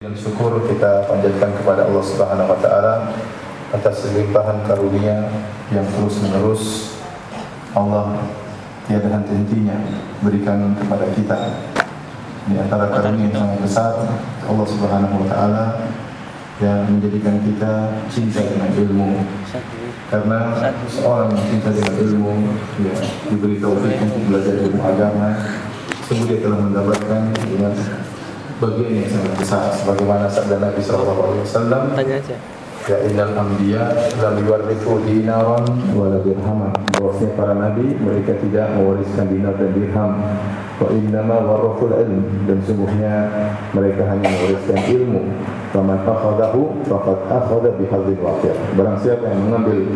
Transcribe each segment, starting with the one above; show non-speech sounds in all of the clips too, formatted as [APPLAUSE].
Dan syukur kita panjatkan kepada Allah Subhanahu wa taala atas limpahan karunia yang terus menerus Allah tiada henti-hentinya berikan kepada kita. Di antara karunia yang sangat besar Allah Subhanahu wa taala yang menjadikan kita cinta dengan ilmu. Karena seorang yang cinta dengan ilmu ya, diberi taufik untuk belajar ilmu agama, dia telah mendapatkan dengan bagian yang sangat besar sebagaimana sabda Nabi sallallahu alaihi wasallam Tanya aja. ya innal anbiya lam yuwarithu dinaran wala dirhaman bahwasanya para nabi mereka tidak mewariskan dinar dan dirham. Wa innama warathul ilm. Dan sungguhnya mereka hanya mewariskan ilmu. Faman akhadahu faqad akhadha bihadzin wafir barang siapa yang mengambil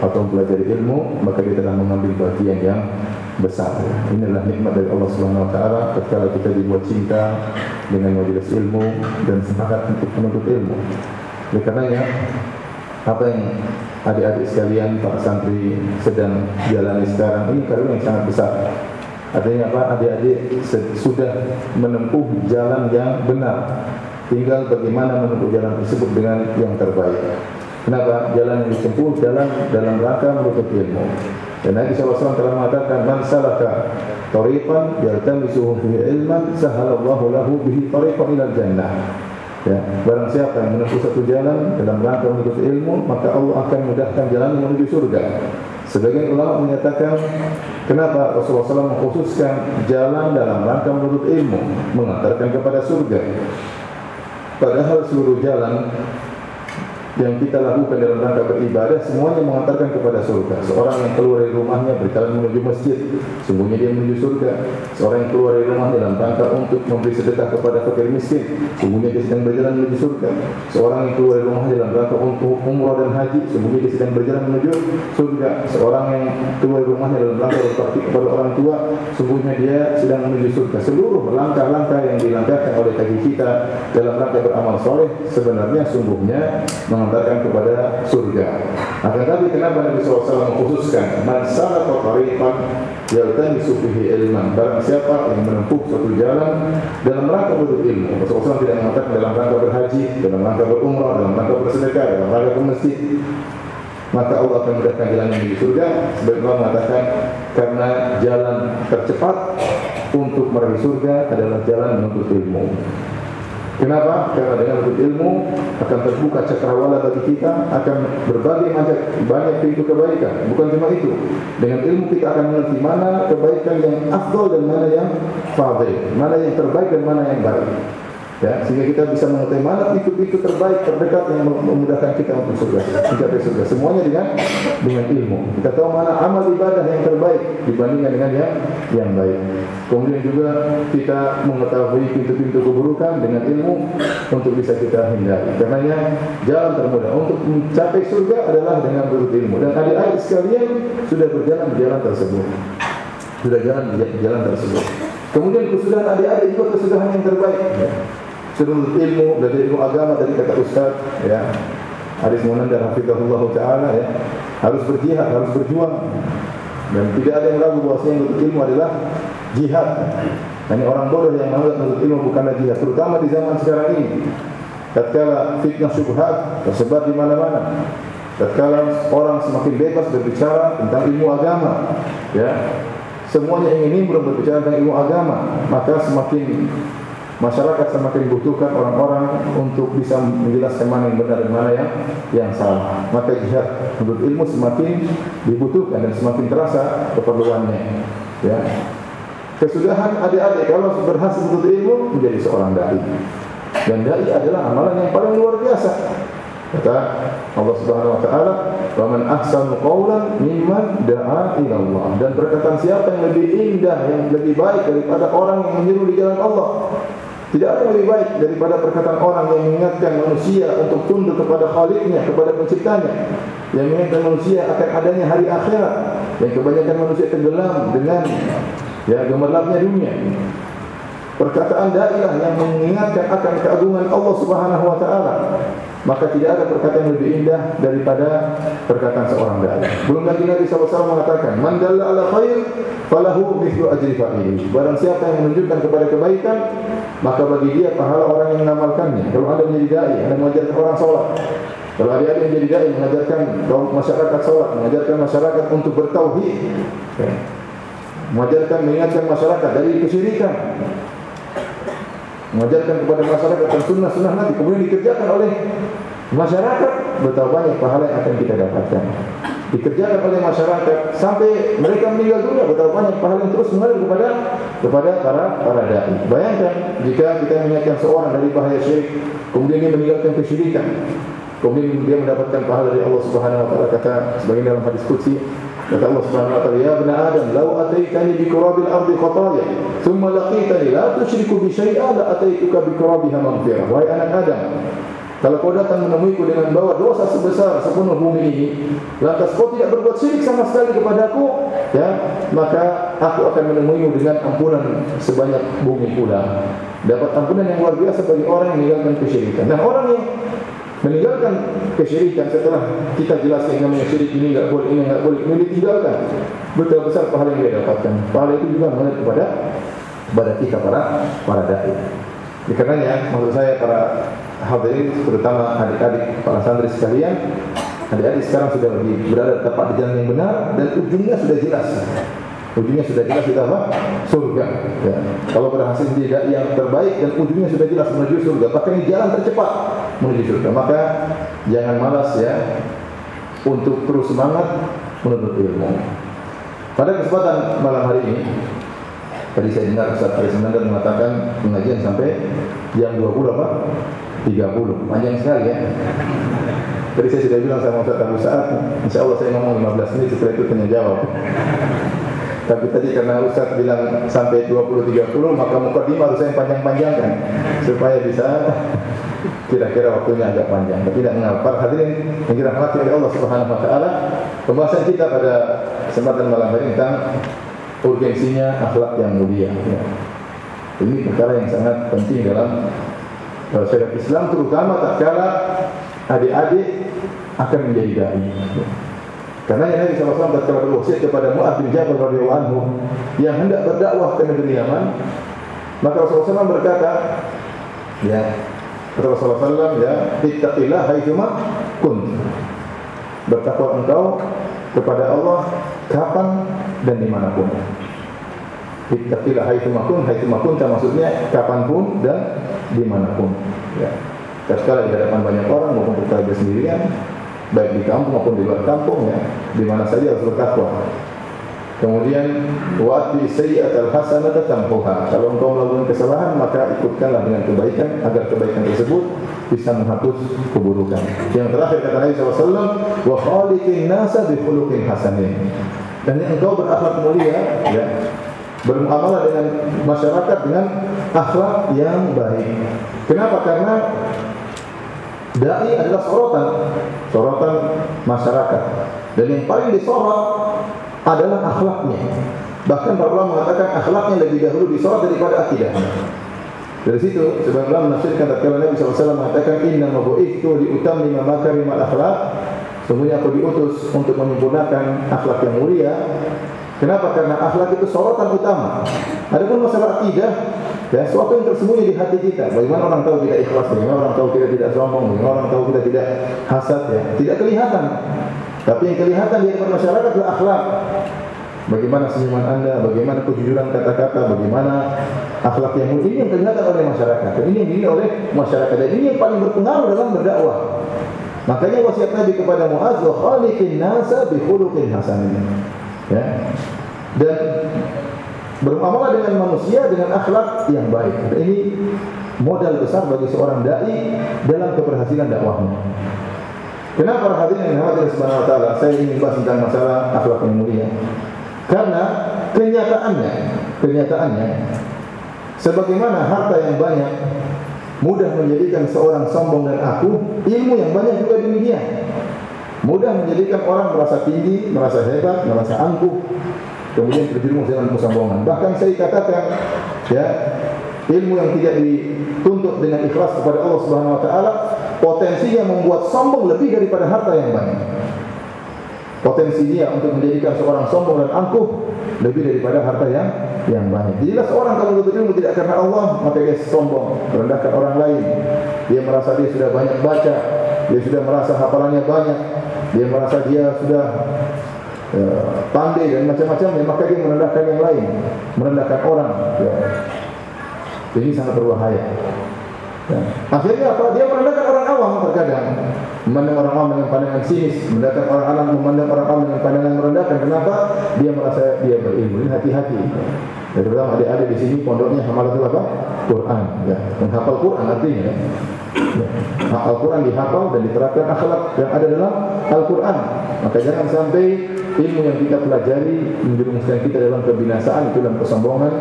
atau mempelajari ilmu maka dia telah mengambil bagian yang besar. Inilah nikmat dari Allah Subhanahu wa taala ketika kita dibuat cinta dengan majelis ilmu dan semangat untuk menuntut ilmu. Oleh karenanya apa yang adik-adik sekalian para santri sedang jalani sekarang ini karunia yang sangat besar. Artinya apa? Adik-adik sudah menempuh jalan yang benar. Tinggal bagaimana menempuh jalan tersebut dengan yang terbaik. Kenapa? Jalan yang ditempuh jalan dalam rangka menuntut ilmu. Dan Nabi SAW telah mengatakan man salaka tariqan yaltamisuhu fihi ilman sahalallahu lahu bihi tariqan ila jannah. Ya, barang siapa yang menempuh satu jalan dalam rangka menuntut ilmu, maka Allah akan mudahkan jalan menuju surga. Sebagian ulama menyatakan kenapa Rasulullah SAW mengkhususkan jalan dalam rangka menuntut ilmu mengantarkan kepada surga. Padahal seluruh jalan yang kita lakukan dalam rangka beribadah semuanya mengantarkan kepada surga. Seorang yang keluar dari rumahnya berjalan menuju masjid, sungguhnya dia menuju surga. Seorang yang keluar dari rumah dalam rangka untuk memberi sedekah kepada fakir miskin, sungguhnya dia sedang berjalan menuju surga. Seorang yang keluar dari rumah dalam rangka untuk umrah dan haji, sungguhnya dia sedang berjalan menuju surga. Seorang yang keluar dari rumahnya dalam rangka berbakti kepada orang tua, sungguhnya dia sedang menuju surga. Seluruh langkah-langkah yang dilangkahkan oleh kaki kita dalam rangka beramal soleh sebenarnya sungguhnya mengantarkan kepada surga. Akan tapi kenapa Nabi SAW mengkhususkan man salaka tariqan yaltamisu fihi ilman barang siapa yang menempuh suatu jalan dalam rangka menuntut ilmu. Rasulullah SAW tidak mengatakan dalam rangka berhaji, dalam rangka berumrah, dalam rangka bersedekah, dalam rangka ke masjid. Maka Allah akan mudahkan jalan menuju surga. Sebagian Allah mengatakan karena jalan tercepat untuk meraih surga adalah jalan menuntut ilmu. Kenapa? Karena dengan ilmu akan terbuka cakrawala bagi kita, akan berbagai macam banyak pintu kebaikan. Bukan cuma itu. Dengan ilmu kita akan mengerti mana kebaikan yang afdol dan mana yang fadil, mana yang terbaik dan mana yang baik. Ya, sehingga kita bisa mengetahui mana pintu-pintu terbaik terdekat yang memudahkan kita untuk surga, mencapai surga. Semuanya dengan dengan ilmu. Kita tahu mana amal ibadah yang terbaik dibandingkan dengan yang yang baik. Kemudian juga kita mengetahui pintu-pintu keburukan dengan ilmu untuk bisa kita hindari. Karenanya jalan termudah untuk mencapai surga adalah dengan berilmu. Dan adik-adik sekalian sudah berjalan di jalan tersebut. Sudah jalan di jalan tersebut. Kemudian kesudahan adik-adik juga kesudahan yang terbaik. Ya. Seluruh ilmu dari ilmu agama dari kata ustaz ya Aris Munandar Hafizahullah Ta'ala ya harus berjihad, harus berjuang dan tidak ada yang ragu bahwasanya menuntut ilmu adalah jihad. Ini orang bodoh yang menganggap menuntut ilmu bukanlah jihad, terutama di zaman sekarang ini. Tatkala fitnah syubhat tersebar di mana-mana. Tatkala orang semakin bebas berbicara tentang ilmu agama, ya. Semuanya ingin nimbrung berbicara tentang ilmu agama, maka semakin masyarakat semakin dibutuhkan orang-orang untuk bisa menjelaskan mana yang benar dan mana yang yang salah. Maka jihad untuk ilmu semakin dibutuhkan dan semakin terasa keperluannya. Ya. Kesudahan adik-adik kalau berhasil untuk ilmu menjadi seorang dai. Dan dai adalah amalan yang paling luar biasa. Kata Allah Subhanahu wa taala, "Wa man ahsanu qawlan mimman da'a ila Allah." Dan perkataan siapa yang lebih indah, yang lebih baik daripada orang yang menyeru di jalan Allah. Tidak ada yang lebih baik daripada perkataan orang yang mengingatkan manusia untuk tunduk kepada Khaliknya, kepada penciptanya. Yang mengingatkan manusia akan adanya hari akhirat. Yang kebanyakan manusia tenggelam dengan ya gemerlapnya dunia. Perkataan dailah yang mengingatkan akan keagungan Allah Subhanahu wa taala. Maka tidak ada perkataan yang lebih indah daripada perkataan seorang dai. Belum lagi Nabi SAW mengatakan, "Man dalla ala khair falahu mithlu ajri fa'ili." Barang siapa yang menunjukkan kepada kebaikan, maka bagi dia pahala orang yang mengamalkannya. Kalau Anda menjadi dai, Anda mengajarkan orang salat, kalau adik-adik menjadi dai mengajarkan masyarakat salat, mengajarkan masyarakat untuk bertauhid, mengajarkan mengingatkan masyarakat dari kesyirikan, mengajarkan kepada masyarakat tentang sunnah-sunnah Nabi. Kemudian dikerjakan oleh masyarakat betapa banyak pahala yang akan kita dapatkan. Dikerjakan oleh masyarakat sampai mereka meninggal dunia betapa banyak pahala yang terus mengalir kepada kepada para para dai. Bayangkan jika kita mengingatkan seorang dari bahaya syirik kemudian dia meninggalkan kesyirikan kemudian dia mendapatkan pahala dari Allah Subhanahu wa taala kata sebagian dalam hadis qudsi Kata Allah Subhanahu wa taala, "Ya ibn Adam, law ataitani bi kurabil ardi khataya, thumma laqitani la tusyriku bi syai'a la ataituka bi kurabiha maghfirah." Wahai anak Adam, kalau kau datang menemuiku dengan bawa dosa sebesar sepenuh bumi ini, lantas kau tidak berbuat syirik sama sekali kepadaku, ya, maka aku akan menemuimu dengan ampunan sebanyak bumi pula. Dapat ampunan yang luar biasa bagi orang yang meninggalkan kesyirikan. Nah, orang yang meninggalkan kesyirikan setelah kita jelaskan yang namanya syirik ini enggak boleh ini enggak boleh ini ditinggalkan. Betul besar pahala yang dia dapatkan. Pahala itu juga mengalir kepada kepada kita para para dai. Karenanya maksud saya para hadirin terutama adik-adik para santri sekalian adik-adik sekarang sudah lagi berada tepat di jalan yang benar dan ujungnya sudah jelas ujungnya sudah jelas kita apa? Surga. Ya. Kalau berhasil menjadi yang terbaik dan ujungnya sudah jelas menuju surga. Bahkan ini jalan tercepat menuju surga. Maka jangan malas ya untuk terus semangat menuntut ilmu. Pada kesempatan malam hari ini Tadi saya dengar Ustaz Faris Mandar mengatakan pengajian sampai jam 20 apa? 30. Panjang sekali ya. Tadi saya sudah bilang sama Ustaz Abu Sa'ad, insya Allah saya ngomong 15 menit setelah itu tanya jawab. Tapi tadi karena Ustaz bilang sampai 20-30 maka mukadimah harus saya panjang-panjangkan supaya bisa kira-kira waktunya agak panjang. Tapi tidak mengapa. Hadirin yang dirahmati oleh Allah Subhanahu wa taala, pembahasan kita pada kesempatan malam hari tentang urgensinya akhlak yang mulia. Ya. Ini perkara yang sangat penting dalam syariat Islam terutama tatkala adik-adik akan menjadi dai. Karena Nabi SAW tatkala berwasiat kepada Mu'ad bin Jabal radhiyallahu anhu yang hendak berdakwah ke negeri Yaman, maka Rasulullah SAW berkata, ya, kata Rasulullah SAW, ya, ittaqillah haitsuma kun. Bertakwa engkau kepada Allah kapan dan di mana pun. Ittaqillah haitsuma kun, haitsuma kun maksudnya kapan pun dan di mana pun. Ya. Tatkala di hadapan banyak orang maupun kita sendirian, baik di kampung maupun di luar kampung ya, di mana saja harus bertakwa. Kemudian wa'ti sayyi'at al-hasanata tamhuha. Kalau engkau melakukan kesalahan maka ikutkanlah dengan kebaikan agar kebaikan tersebut bisa menghapus keburukan. Yang terakhir kata Nabi SAW, wa khaliqin nasa bi khuluqin hasanin. Dan engkau berakhlak mulia ya, bermuamalah dengan masyarakat dengan akhlak yang baik. Kenapa? Karena Dai adalah sorotan, sorotan masyarakat. Dan yang paling disorot adalah akhlaknya. Bahkan para ulama mengatakan akhlaknya lebih dahulu disorot daripada akidahnya. Dari situ sebagian ulama menafsirkan tatkala Nabi SAW mengatakan inna mabu'ithu liutammima makarimal akhlak. Sungguhnya aku diutus untuk menyempurnakan akhlak yang mulia. Kenapa? Karena akhlak itu sorotan utama. Adapun masalah akidah Ya, sesuatu yang tersembunyi di hati kita. Bagaimana orang tahu kita ikhlas? Bagaimana orang tahu kita tidak sombong? Bagaimana orang tahu kita tidak hasad? Ya, tidak kelihatan. Tapi yang kelihatan di hadapan masyarakat adalah akhlak. Bagaimana senyuman anda, bagaimana kejujuran kata-kata, bagaimana akhlak yang mulia ini yang kelihatan oleh masyarakat. Dan ini yang dinilai oleh masyarakat. Dan ini yang paling berpengaruh dalam berdakwah. Makanya wasiat Nabi kepada Muaz, khaliqin nasa bi khuluqin hasanin. Ya. Dan bermuamalah dengan manusia dengan akhlak yang baik. Ini modal besar bagi seorang dai dalam keberhasilan dakwahnya. Kenapa hadirin yang dirahmati Subhanahu wa taala? Saya ingin bahas tentang masalah akhlak yang mulia. Karena kenyataannya, kenyataannya sebagaimana harta yang banyak mudah menjadikan seorang sombong dan aku, ilmu yang banyak juga demikian. Mudah menjadikan orang merasa tinggi, merasa hebat, merasa angkuh, kemudian terjerumus dengan kesombongan. Bahkan saya katakan, ya, ilmu yang tidak dituntut dengan ikhlas kepada Allah Subhanahu wa taala, potensinya membuat sombong lebih daripada harta yang banyak. Potensi dia untuk menjadikan seorang sombong dan angkuh lebih daripada harta yang yang banyak. Jadilah seorang kalau menuntut ilmu tidak karena Allah, maka dia sombong, merendahkan orang lain. Dia merasa dia sudah banyak baca, dia sudah merasa hafalannya banyak, dia merasa dia sudah uh, pandai dan macam-macam, maka dia merendahkan yang lain, merendahkan orang. Ya. Ini sangat berbahaya. Ya. Akhirnya apa? Dia merendahkan orang awam terkadang. Memandang orang awam dengan pandangan sinis, merendahkan orang awam memandang orang awam dengan pandangan merendahkan. Kenapa? Dia merasa dia berilmu. Hati-hati. Ya, terutama adik-adik di sini pondoknya hamalatul apa? Quran. Ya. Menghafal Quran artinya. Ya. Al-Quran dihafal dan diterapkan akhlak yang ada dalam Al-Quran. Maka jangan sampai ilmu yang kita pelajari menjerumuskan kita dalam kebinasaan, itu dalam kesombongan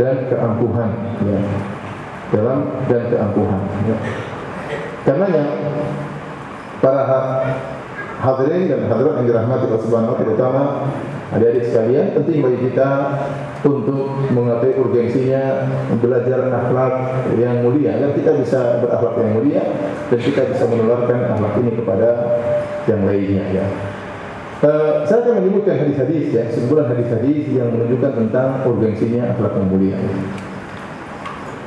dan keangkuhan. Ya. Dalam dan keangkuhan. Ya. Karenanya para hadirin dan hadirat yang dirahmati Allah Subhanahu wa terutama adik-adik sekalian penting bagi kita untuk mengetahui urgensinya belajar akhlak yang mulia agar kita bisa berakhlak yang mulia dan kita bisa menularkan akhlak ini kepada yang lainnya ya. Uh, saya akan menyebutkan hadis-hadis ya, sebuah hadis-hadis yang menunjukkan tentang urgensinya akhlak yang mulia.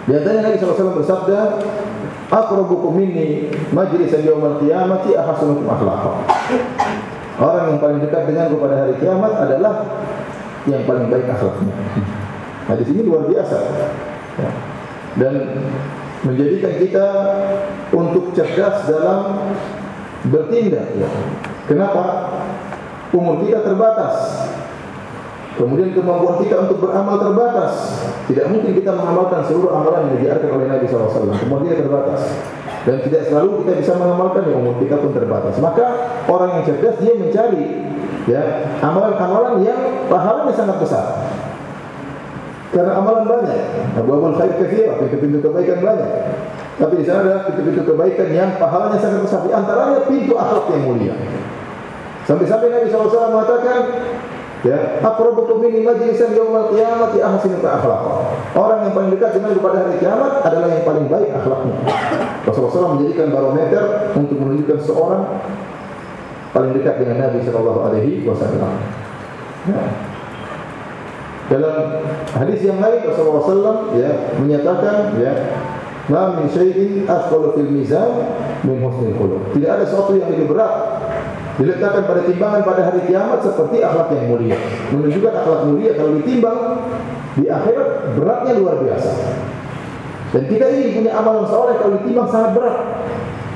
Di antaranya Nabi SAW bersabda, "Aqrabukum minni majlisan yaumil qiyamati ahsanukum akhlaqa." Orang yang paling dekat denganku pada hari kiamat adalah yang paling baik akhlaknya. Hadis ini luar biasa. Ya. Dan menjadikan kita untuk cerdas dalam bertindak. Ya. Kenapa? Umur kita terbatas. Kemudian kemampuan kita untuk beramal terbatas. Tidak mungkin kita mengamalkan seluruh amalan yang diajarkan oleh Nabi SAW. Kemampuan kita terbatas. Dan tidak selalu kita bisa mengamalkan yang umur kita pun terbatas. Maka orang yang cerdas dia mencari ya amalan-amalan yang pahalanya sangat besar. Karena amalan banyak, abu-abul khair kathir, pintu-pintu kebaikan banyak. Tapi di sana ada pintu-pintu kebaikan yang pahalanya sangat besar. Di antaranya pintu akhlak yang mulia. Sampai-sampai Nabi SAW mengatakan, Ya, aqrabukum minni majlisan yaumil qiyamati ahsinu akhlaq. Orang yang paling dekat dengan pada hari kiamat adalah yang paling baik akhlaknya. Rasulullah menjadikan barometer untuk menunjukkan seorang paling dekat dengan Nabi sallallahu alaihi wasallam. Ya. Dalam hadis yang lain Rasulullah SAW ya menyatakan ya Ma min syai'in asqalu fil mizan min husnil khuluq. Tidak ada sesuatu yang lebih berat diletakkan pada timbangan pada hari kiamat seperti akhlak yang mulia. Menunjukkan akhlak mulia kalau ditimbang di akhirat beratnya luar biasa. Dan kita ini punya amalan soleh kalau ditimbang sangat berat.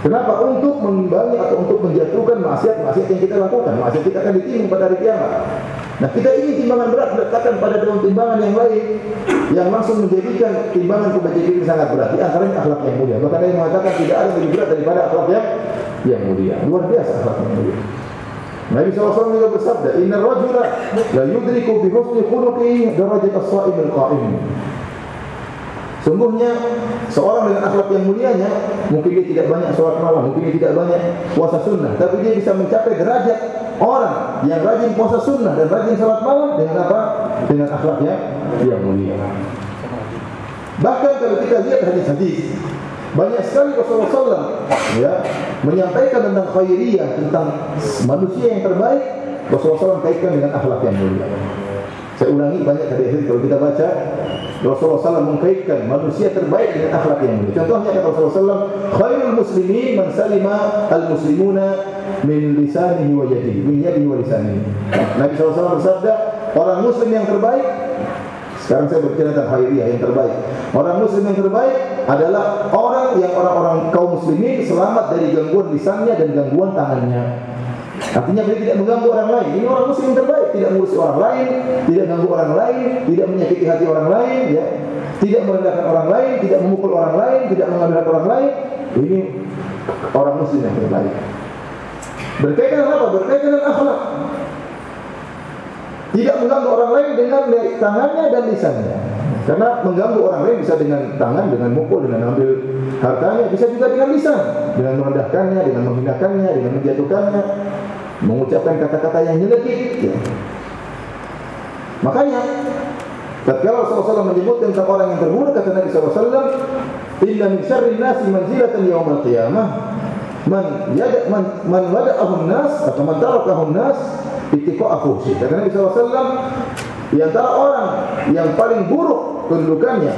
Kenapa? Untuk mengimbangi atau untuk menjatuhkan maksiat-maksiat yang kita lakukan. Maksiat kita akan ditimbang pada hari kiamat. Nah kita ingin timbangan berat diletakkan pada daun timbangan yang lain yang langsung menjadikan timbangan kebajikan ini sangat berat. Di antaranya akhlak yang mulia. Maka yang mengatakan tidak ada lebih berat daripada akhlak yang yang mulia. Luar biasa akhlak yang mulia. Nabi SAW juga bersabda, Inna rajula la yudriku bi husni khuluqi darajat as-sa'im al-qa'im. Sungguhnya seorang dengan akhlak yang mulianya mungkin dia tidak banyak sholat malam, mungkin dia tidak banyak puasa sunnah, tapi dia bisa mencapai derajat orang yang rajin puasa sunnah dan rajin sholat malam dengan apa? Dengan akhlaknya yang mulia. Bahkan kalau kita lihat hadis-hadis banyak sekali Rasulullah SAW ya, menyampaikan tentang khairiyah, tentang manusia yang terbaik. Rasulullah SAW kaitkan dengan akhlak yang mulia. Saya ulangi banyak hadis kalau kita baca Rasulullah SAW mengkaitkan manusia terbaik dengan akhlak yang mulia. Contohnya kata Rasulullah SAW, khairul muslimin man salima al muslimuna min lisanihi wa yadihi, min yadihi wa lisanihi. Nabi SAW bersabda, orang muslim yang terbaik sekarang saya berbicara tentang khairiyah yang terbaik. Orang muslim yang terbaik adalah orang yang orang-orang kaum muslimin selamat dari gangguan lisannya dan gangguan tangannya. Artinya dia tidak mengganggu orang lain. Ini orang muslim terbaik, tidak mengurusi orang lain, tidak mengganggu orang lain, tidak menyakiti hati orang lain, ya. Tidak merendahkan orang lain, tidak memukul orang lain, tidak mengambil orang lain. Ini orang muslim yang terbaik. Berkaitan dengan apa? Berkaitan dengan akhlak. Tidak mengganggu orang lain dengan tangannya dan lisannya. Karena mengganggu orang lain bisa dengan tangan, dengan mukul, dengan ambil hartanya, bisa juga dengan lisan, dengan merendahkannya, dengan menghinakannya, dengan menjatuhkannya mengucapkan kata-kata yang nyelekit. Ya. Makanya Tatkala Rasulullah menyebut tentang orang yang terburuk kata Nabi SAW, Inna min syarri nasi manzilatan yawmal qiyamah man yada man man wada'ahu nas atau man tarakahu nas ittiqa'ahu Kata Nabi SAW, di antara orang yang paling buruk kedudukannya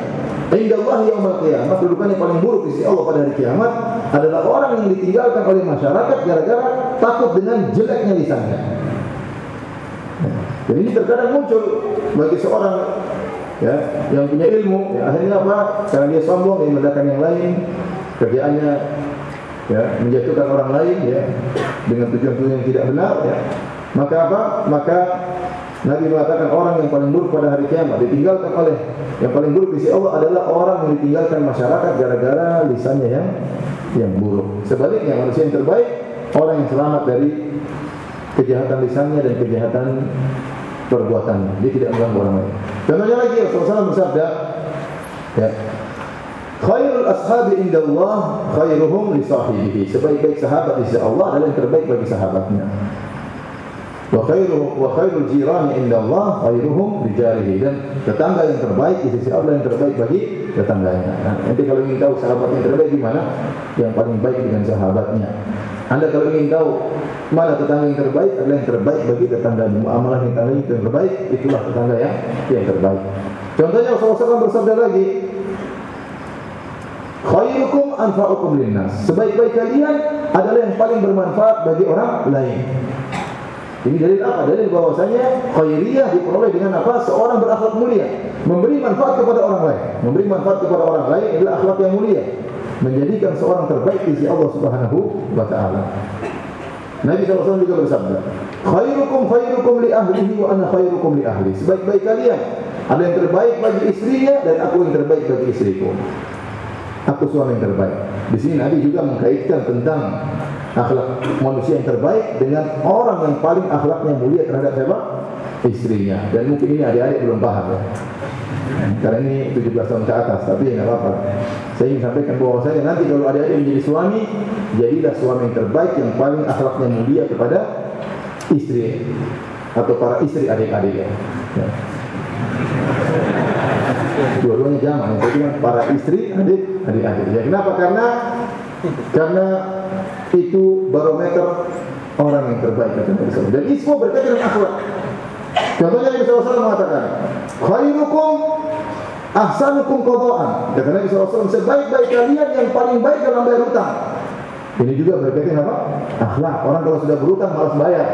Indah Allah yaumul qiyamah kedudukannya paling buruk di sisi Allah pada hari kiamat adalah orang yang ditinggalkan oleh masyarakat gara-gara takut dengan jeleknya lisannya. Jadi ini terkadang muncul bagi seorang ya yang punya ilmu, ya, akhirnya apa? Karena dia sombong, dia merendahkan yang lain, kerjaannya ya menjatuhkan orang lain ya dengan tujuan-tujuan yang tidak benar ya. Maka apa? Maka Nabi mengatakan orang yang paling buruk pada hari kiamat ditinggalkan oleh yang paling buruk di sisi Allah adalah orang yang ditinggalkan masyarakat gara-gara lisannya yang yang buruk. Sebaliknya manusia yang terbaik orang yang selamat dari kejahatan lisannya dan kejahatan perbuatannya. Dia tidak mengganggu orang lain. Contohnya lagi Rasulullah bersabda, ya, Khairul ashabi inda Allah khairuhum li sahibihi. Sebaik-baik sahabat di sisi Allah adalah yang terbaik bagi sahabatnya. Wa khairu wa khairul jirani inda Allah khairuhum li jarihi. Dan tetangga yang terbaik di sisi Allah yang terbaik bagi tetangganya. Nah, nanti kalau ingin tahu sahabat yang terbaik di mana? Yang paling baik dengan sahabatnya. Anda kalau ingin tahu mana tetangga yang terbaik adalah yang terbaik bagi tetangga muamalah yang terbaik yang terbaik itulah tetangga yang yang terbaik. Contohnya Rasulullah SAW bersabda lagi, khairukum anfa'ukum linnas. Sebaik-baik kalian adalah yang paling bermanfaat bagi orang lain. Ini dalil apa? Dalil bahwasanya khairiyah diperoleh dengan apa? Seorang berakhlak mulia, memberi manfaat kepada orang lain. Memberi manfaat kepada orang lain adalah akhlak yang mulia. Menjadikan seorang terbaik di sisi Allah Subhanahu wa taala. Nabi SAW juga bersabda, "Khairukum khairukum li ahlihi wa ana khairukum li ahli." Sebaik-baik kalian ada yang terbaik bagi istrinya dan aku yang terbaik bagi istriku. Aku suami yang terbaik. Di sini Nabi juga mengkaitkan tentang akhlak manusia yang terbaik dengan orang yang paling akhlaknya mulia terhadap siapa? Istrinya. Dan mungkin ini adik-adik belum paham ya. Karena ini 17 tahun ke atas, tapi ya apa-apa. Saya ingin sampaikan bahwa saya nanti kalau adik-adik menjadi suami, jadilah suami yang terbaik yang paling akhlaknya mulia kepada istri atau para istri adik-adik ya. Ya. Dua-duanya jangan, jadi para istri adik adik-adik. Ya, kenapa? Karena karena itu barometer orang yang terbaik kata Nabi. Dan ini berkaitan dengan akhlak. Contohnya Nabi SAW mengatakan, khairukum ahsanukum qadaan. Kata Nabi SAW, sebaik-baik kalian yang paling baik dalam bayar hutang. Ini juga berkaitan apa? Akhlak. Orang kalau sudah berhutang malas bayar.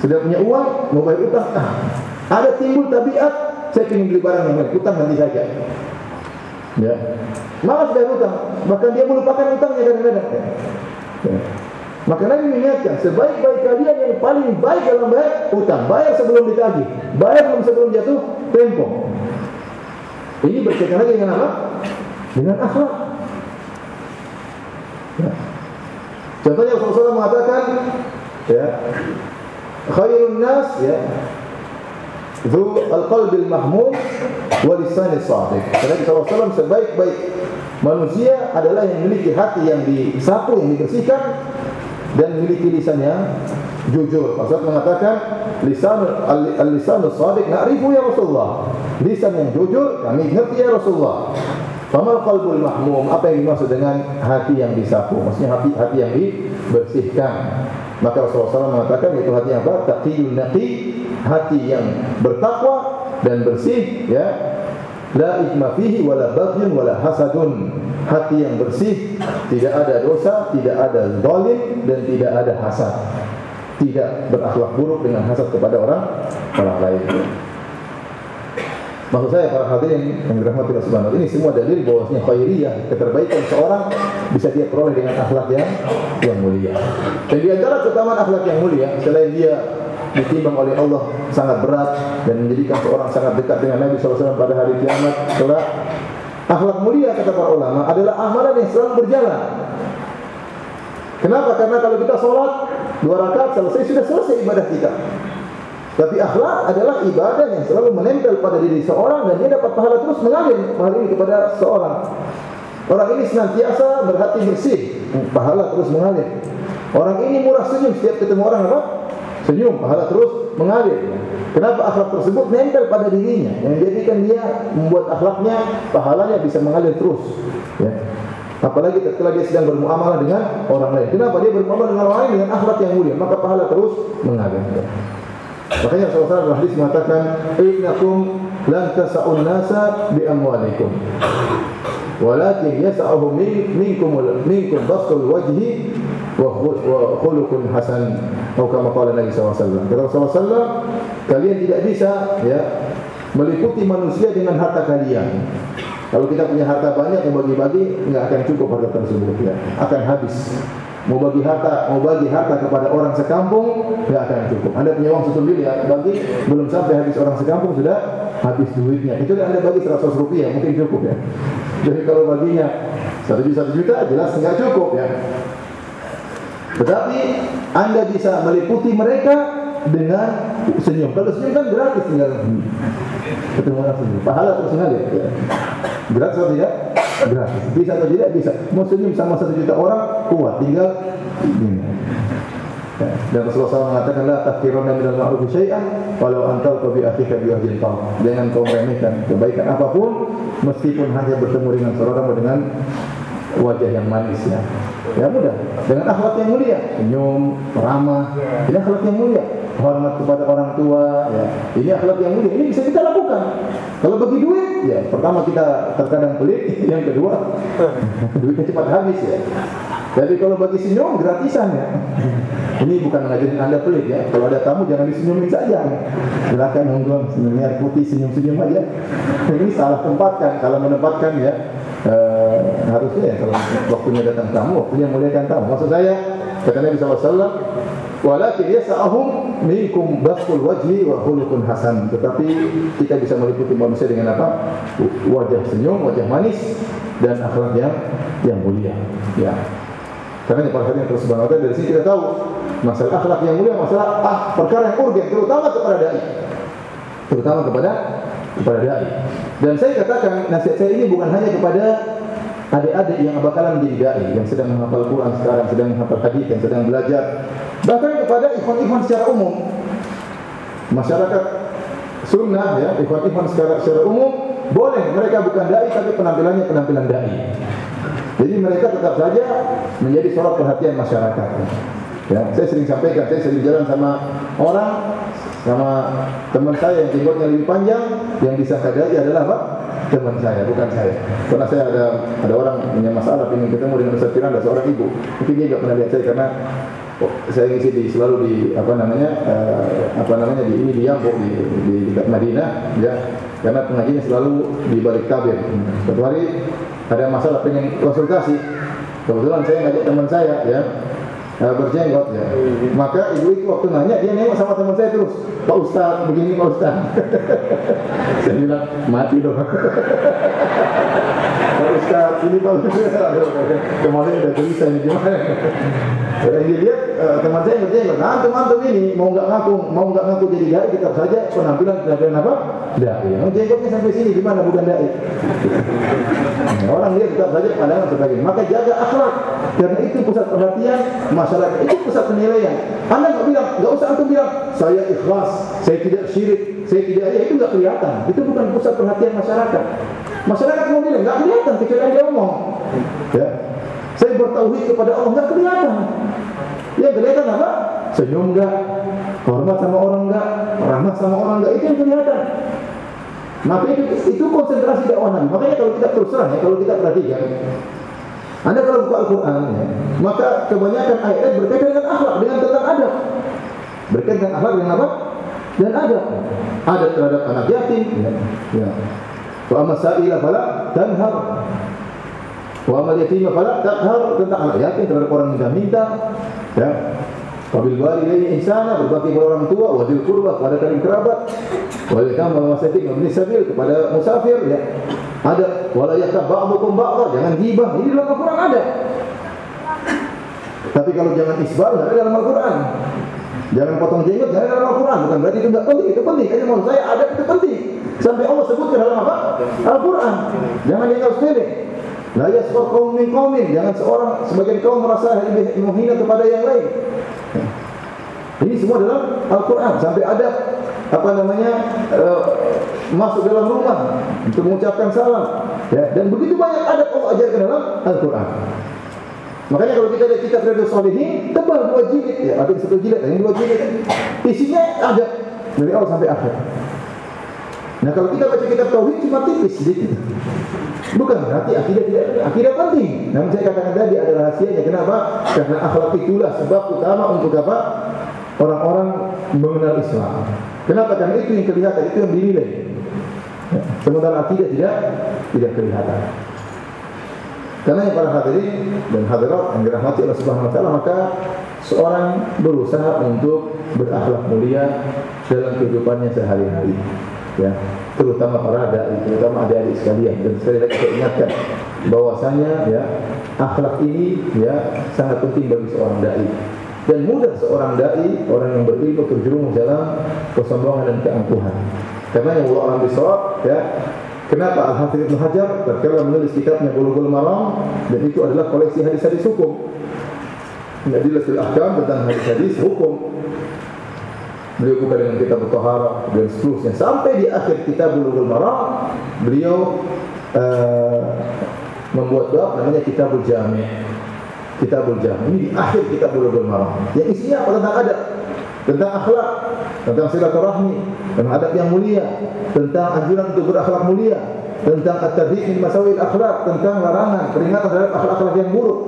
Sudah punya uang, mau bayar hutang. Ah, ada timbul tabiat, saya ingin beli barang yang hutang nanti saja. Ya. Malas bayar hutang, bahkan dia melupakan hutangnya kadang-kadang. Ya. Maka Nabi mengingatkan, sebaik-baik kalian yang paling baik dalam bayar hutang, bayar sebelum ditagih, bayar sebelum jatuh tempo. Ini berkaitan lagi dengan apa? Dengan akhlak. Ya. Contohnya Rasulullah mengatakan, ya, khairun nas, ya, Al-qalbil mahmud wa lisanil sadiq. Nabi SAW sebaik-baik manusia adalah yang memiliki hati yang disapu, yang dibersihkan dan memiliki lisan yang jujur. Rasul mengatakan lisan al-lisan as-sadiq na'rifu ya Rasulullah. Lisan yang jujur kami ngerti ya Rasulullah. Famal qalbul mahmum apa yang dimaksud dengan hati yang disapu? Maksudnya hati hati yang dibersihkan. Maka Rasulullah SAW mengatakan itu hati yang apa? Taqiyun naqi hati yang bertakwa dan bersih ya. La ithma fihi wala baghyun wala hasadun. Hati yang bersih tidak ada dosa tidak ada zalim dan tidak ada hasad. Tidak berakhlak buruk dengan hasad kepada orang orang lain. Maksud saya para hadirin yang dirahmati Allah Subhanahu ini semua dalil bahwasanya khairiyah keterbaikan seorang bisa dia peroleh dengan akhlak yang yang mulia. Dan di antara keutamaan akhlak yang mulia selain dia ditimbang oleh Allah sangat berat dan menjadikan seorang sangat dekat dengan Nabi SAW pada hari kiamat kelak. Akhlak mulia kata para ulama adalah amalan yang selalu berjalan. Kenapa? Karena kalau kita sholat dua rakaat selesai sudah selesai ibadah kita. Tapi akhlak adalah ibadah yang selalu menempel pada diri seorang dan dia dapat pahala terus mengalir pahala ini kepada seorang. Orang ini senantiasa berhati bersih, pahala terus mengalir. Orang ini murah senyum setiap ketemu orang apa? Senyum, pahala terus mengalir. Kenapa akhlak tersebut nempel pada dirinya yang jadikan dia membuat akhlaknya pahalanya bisa mengalir terus. Ya. Apalagi ketika dia sedang bermuamalah dengan orang lain. Kenapa dia bermuamalah dengan orang lain dengan akhlak yang mulia, maka pahala terus mengalir. Makanya Rasulullah dalam hadis mengatakan, "Innakum lan tas'un nasa bi amwalikum." Walakin yas'ahu minkum minkum bastul wajhi wa khuluqun hasan atau kama qala Nabi SAW. Kata Rasulullah kalian tidak bisa ya meliputi manusia dengan harta kalian. Kalau kita punya harta banyak mau bagi-bagi nggak akan cukup harta tersebut ya, akan habis. Mau bagi harta, mau bagi harta kepada orang sekampung nggak akan cukup. Anda punya uang satu miliar, bagi belum sampai habis orang sekampung sudah habis duitnya. Itu Anda bagi 100 rupiah mungkin cukup ya. Jadi kalau baginya satu juta satu juta jelas nggak cukup ya. Tetapi Anda bisa meliputi mereka dengan senyum. Kalau senyum kan gratis tinggal ketemu orang senyum. Pahala ngalir. Ya. Gratis atau tidak? Gratis. Bisa atau tidak? Bisa. Mau senyum sama satu juta orang kuat. Tinggal ini. Ya. Dan Rasulullah SAW mengatakan la tahkiruna minal ma'ruf syai'an walau antal bi akhika bi wajhin Jangan kau remehkan kebaikan apa pun meskipun hanya bertemu dengan seorang dengan wajah yang manis ya. Ya mudah. Dengan akhlak yang mulia, senyum, ramah. Ini akhlak yang mulia. Hormat kepada orang tua, ya. Ini akhlak yang mulia. Ini bisa kita lakukan. Kalau bagi duit, ya pertama kita terkadang pelit, [LAUGHS] yang kedua [LAUGHS] duitnya cepat habis ya. Jadi kalau bagi senyum gratisan ya. Ini bukan ngajarin Anda pelit ya. Kalau ada tamu jangan disenyumin saja. Silakan monggo senyum air putih senyum-senyum aja. [LAUGHS] Ini salah tempatkan. Kalau menempatkan ya uh, harusnya ya kalau waktunya datang tamu, waktunya muliakan tamu. Maksud saya, kata Nabi SAW, walakin yasa'ahum minkum basul wajhi wa khuluqun hasan. Tetapi kita bisa meliputi manusia dengan apa? Wajah senyum, wajah manis dan akhlak yang yang mulia. Ya. Karena para hadirin terus banget dari sini kita tahu masalah akhlak yang mulia, masalah ah, perkara yang urgen terutama kepada dai. Terutama kepada kepada dai. Dan saya katakan nasihat saya ini bukan hanya kepada adik-adik yang bakalan menjadi dai, yang sedang menghafal Quran sekarang, sedang menghafal hadis, yang sedang belajar, bahkan kepada ikhwan-ikhwan secara umum. Masyarakat sunnah ya, ikhwan-ikhwan secara, secara umum boleh mereka bukan dai tapi penampilannya penampilan dai. Jadi mereka tetap saja menjadi sorot perhatian masyarakat. Ya, saya sering sampaikan, saya sering jalan sama orang sama teman saya yang jenggotnya lebih panjang yang disangka dai adalah apa? Teman saya, bukan saya. Karena saya ada ada orang punya masalah ingin ketemu dengan Ustaz Firanda, seorang ibu. Mungkin dia enggak pernah lihat saya karena oh, saya ngisi di selalu di apa namanya uh, apa namanya di ini di Yambo di, di dekat Madinah ya karena pengajian selalu di balik tabir. Suatu hari ada masalah pengen konsultasi. Kebetulan saya ngajak teman saya ya uh, berjenggot ya. Maka ibu itu waktu nanya dia nengok sama teman saya terus, Pak Ustaz begini Pak Ustaz. [LAUGHS] saya bilang mati dong. [LAUGHS] Ustaz ini Ustaz. Kemarin udah gelisah ini gimana? Dan dia lihat uh, teman saya berjenggot, nah antum-antum ini mau nggak ngaku, mau nggak ngaku jadi dai tetap saja penampilan penampilan apa? Dai. Yang jenggotnya sampai sini gimana bukan dai? Nah, orang dia tetap saja pandangan sebagai maka jaga akhlak karena itu pusat perhatian masyarakat itu pusat penilaian. Anda nggak bilang, nggak usah antum bilang, saya ikhlas, saya tidak syirik, saya tidak ya itu nggak kelihatan. Itu bukan pusat perhatian masyarakat. Masyarakat mau bilang nggak kelihatan kecuali dia ngomong. Ya. Saya bertauhid kepada Allah nggak kelihatan. Yang kelihatan apa? Senyum nggak, hormat sama orang nggak, ramah sama orang nggak itu yang kelihatan. Maka itu, itu konsentrasi dakwah Nabi. Makanya kalau kita terus terang ya, kalau kita perhatikan, anda kalau buka Al-Quran, ya, maka kebanyakan ayat berkaitan dengan akhlak, dengan tentang adab. Berkaitan dengan akhlak dengan apa? Dan adab. Adab terhadap anak yatim. Ya. ya. Wa amma sa'ila fala tanhar. Wa amma yatim fala takhar tentang anak yatim terhadap orang minta-minta. Ya. Wabil walidaini ihsana berbakti kepada orang tua, wadil kurba kepada kalian kerabat, wadil kama wasatik mabni sabil kepada musafir ya. Ada wala yaktab ba'dukum ba'dha, jangan gibah. Ini dalam Al-Qur'an ada. Tapi kalau jangan isbal ada dalam Al-Qur'an. Jangan potong jenggot, jangan dalam Al-Qur'an. Bukan berarti itu enggak penting, itu penting. Karena menurut saya ada itu penting. Sampai Allah sebutkan dalam apa? Al-Qur'an. Jangan dianggap sepele. La yasfar kaum min qaumin, jangan seorang sebagian kaum merasa lebih menghina kepada yang lain. Ini semua dalam Al-Quran sampai ada apa namanya uh, masuk dalam rumah untuk mengucapkan salam. Ya, dan begitu banyak adab Allah ajarkan dalam Al-Quran. Makanya kalau kita lihat kitab Riyadhus Shalihin tebal dua jilid ya, ada satu jilid, yang dua jilid. Isinya ada dari awal sampai akhir. Nah kalau kita baca kitab tauhid cuma tipis sedikit. Bukan berarti akidah tidak akidah penting. Namun saya katakan tadi ada rahasianya. Kenapa? Karena akhlak itulah sebab utama untuk apa? Orang-orang mengenal Islam. Kenapa? Karena itu yang kelihatan, itu yang dinilai. Sementara akidah tidak tidak kelihatan. Karena para hadirin dan hadirat yang dirahmati Allah Subhanahu wa taala maka seorang berusaha untuk berakhlak mulia dalam kehidupannya sehari-hari. Ya, terutama para dai, terutama adik-adik sekalian dan sekali lagi saya ingatkan bahwasanya ya akhlak ini ya sangat penting bagi seorang dai. Dan mudah seorang dai, orang yang berilmu terjerumus dalam kesombongan dan keangkuhan. Karena yang Allah alam ya Kenapa Al-Hafidh Ibn Hajar menulis kitabnya Bulughul Maram dan itu adalah koleksi hadis-hadis hukum. Nadilatul Ahkam tentang hadis-hadis hukum. Beliau buka dengan kitab Tahara dan seterusnya sampai di akhir kitab Bulughul Maram beliau uh, membuat bab namanya Kitabul Jami'. Kitabul Jami' ini di akhir kitab Bulughul Maram. Yang isinya apa tentang adab, tentang akhlak, tentang silaturahmi, tentang adab yang mulia, tentang anjuran untuk berakhlak mulia, tentang at-tadhiq min masawil akhlak, tentang larangan, peringatan terhadap akhlak-akhlak yang buruk.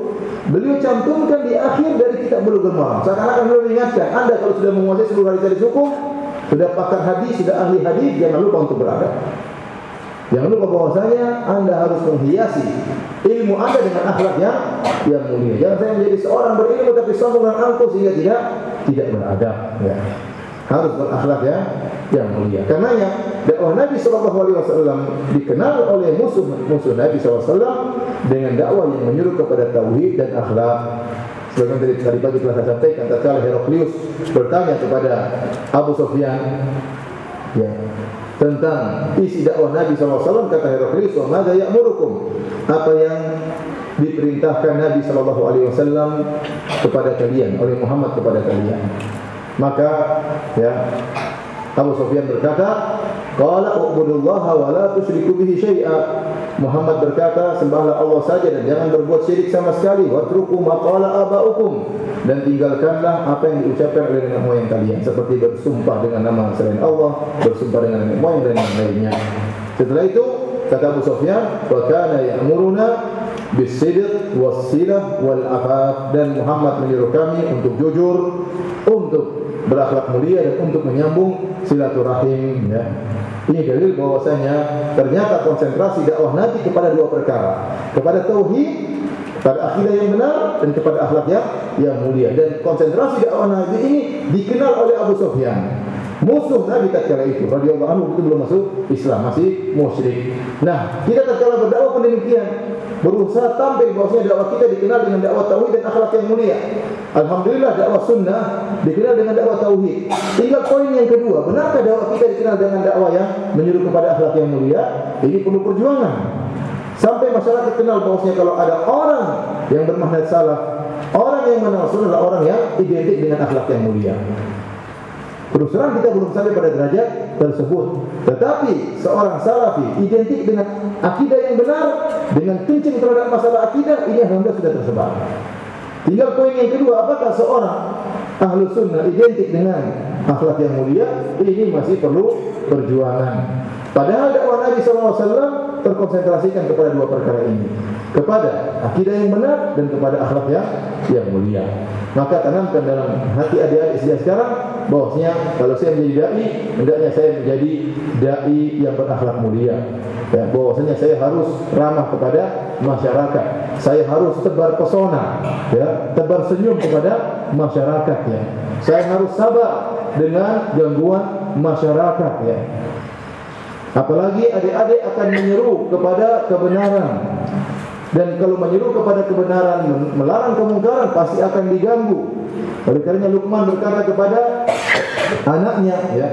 Beliau cantumkan di akhir dari kitab Bulughul Maram. Seakan-akan beliau mengingatkan, Anda kalau sudah menguasai seluruh hadis hukum, sudah pakar hadis, sudah ahli hadis, jangan lupa untuk beradab. Jangan lupa bahwasanya Anda harus menghiasi ilmu Anda dengan akhlak yang yang mulia. Jangan saya menjadi seorang berilmu tapi sombong dan angkuh sehingga tidak tidak beradab. Ya. Harus berakhlak ya yang mulia. Karenanya dakwah Nabi Shallallahu Alaihi Wasallam dikenal oleh musuh-musuh Nabi SAW dengan dakwah yang menyuruh kepada tauhid dan akhlak. Sebagaimana tadi, tadi pagi telah saya sampaikan, tatkala Heraklius bertanya kepada Abu Sufyan, ya, tentang isi dakwah Nabi SAW kata Heraklius wa madza ya'murukum apa yang diperintahkan Nabi wasallam kepada kalian oleh Muhammad kepada kalian maka ya Abu Sufyan berkata, "Qala ubudullaha wa la tusyriku bihi syai'a." Muhammad berkata, sembahlah Allah saja dan jangan berbuat syirik sama sekali. Watruku ma qala aba'ukum dan tinggalkanlah apa yang diucapkan oleh nenek moyang kalian seperti bersumpah dengan nama selain Allah, bersumpah dengan nenek moyang dan yang lainnya. Setelah itu kata Abu Sufyan, "Wa kana ya'muruna bisidq was-silah wal afaf dan Muhammad menyuruh kami untuk jujur, untuk berakhlak mulia dan untuk menyambung silaturahim ya. Ini dalil bahwasanya ternyata konsentrasi dakwah Nabi kepada dua perkara, kepada tauhid, kepada akidah yang benar dan kepada akhlak yang yang mulia. Dan konsentrasi dakwah Nabi ini dikenal oleh Abu Sufyan. Musuh Nabi tatkala itu, radhiyallahu anhu itu belum masuk Islam, masih musyrik. Nah, kita tatkala berdakwah pun demikian berusaha tampil bahwasanya dakwah kita dikenal dengan dakwah tauhid dan akhlak yang mulia. Alhamdulillah dakwah sunnah dikenal dengan dakwah tauhid. Tinggal poin yang kedua, benarkah dakwah kita dikenal dengan dakwah yang menyuruh kepada akhlak yang mulia? Ini perlu perjuangan. Sampai masyarakat kenal bahwasanya kalau ada orang yang bermanhaj salah, orang yang mengenal sunnah adalah orang yang identik dengan akhlak yang mulia. Terus terang kita belum sampai pada derajat tersebut. Tetapi seorang salafi identik dengan akidah yang benar, dengan kencing terhadap masalah akidah, ini alhamdulillah sudah tersebar. Tinggal poin yang kedua, apakah seorang ahlu sunnah identik dengan akhlak yang mulia? Ini masih perlu perjuangan. Padahal dakwah Nabi SAW terkonsentrasikan kepada dua perkara ini. Kepada akidah yang benar dan kepada akhlak yang, yang mulia. Maka tanamkan dalam hati adik-adik saya sekarang bahwasanya kalau saya menjadi dai, hendaknya saya menjadi dai yang berakhlak mulia. Ya, bahwasanya saya harus ramah kepada masyarakat. Saya harus tebar pesona, ya, tebar senyum kepada masyarakat ya. Saya harus sabar dengan gangguan masyarakat ya. Apalagi adik-adik akan menyeru kepada kebenaran. Dan kalau menyeru kepada kebenaran, melarang kemungkaran pasti akan diganggu. Oleh karena Luqman berkata kepada anaknya, ya,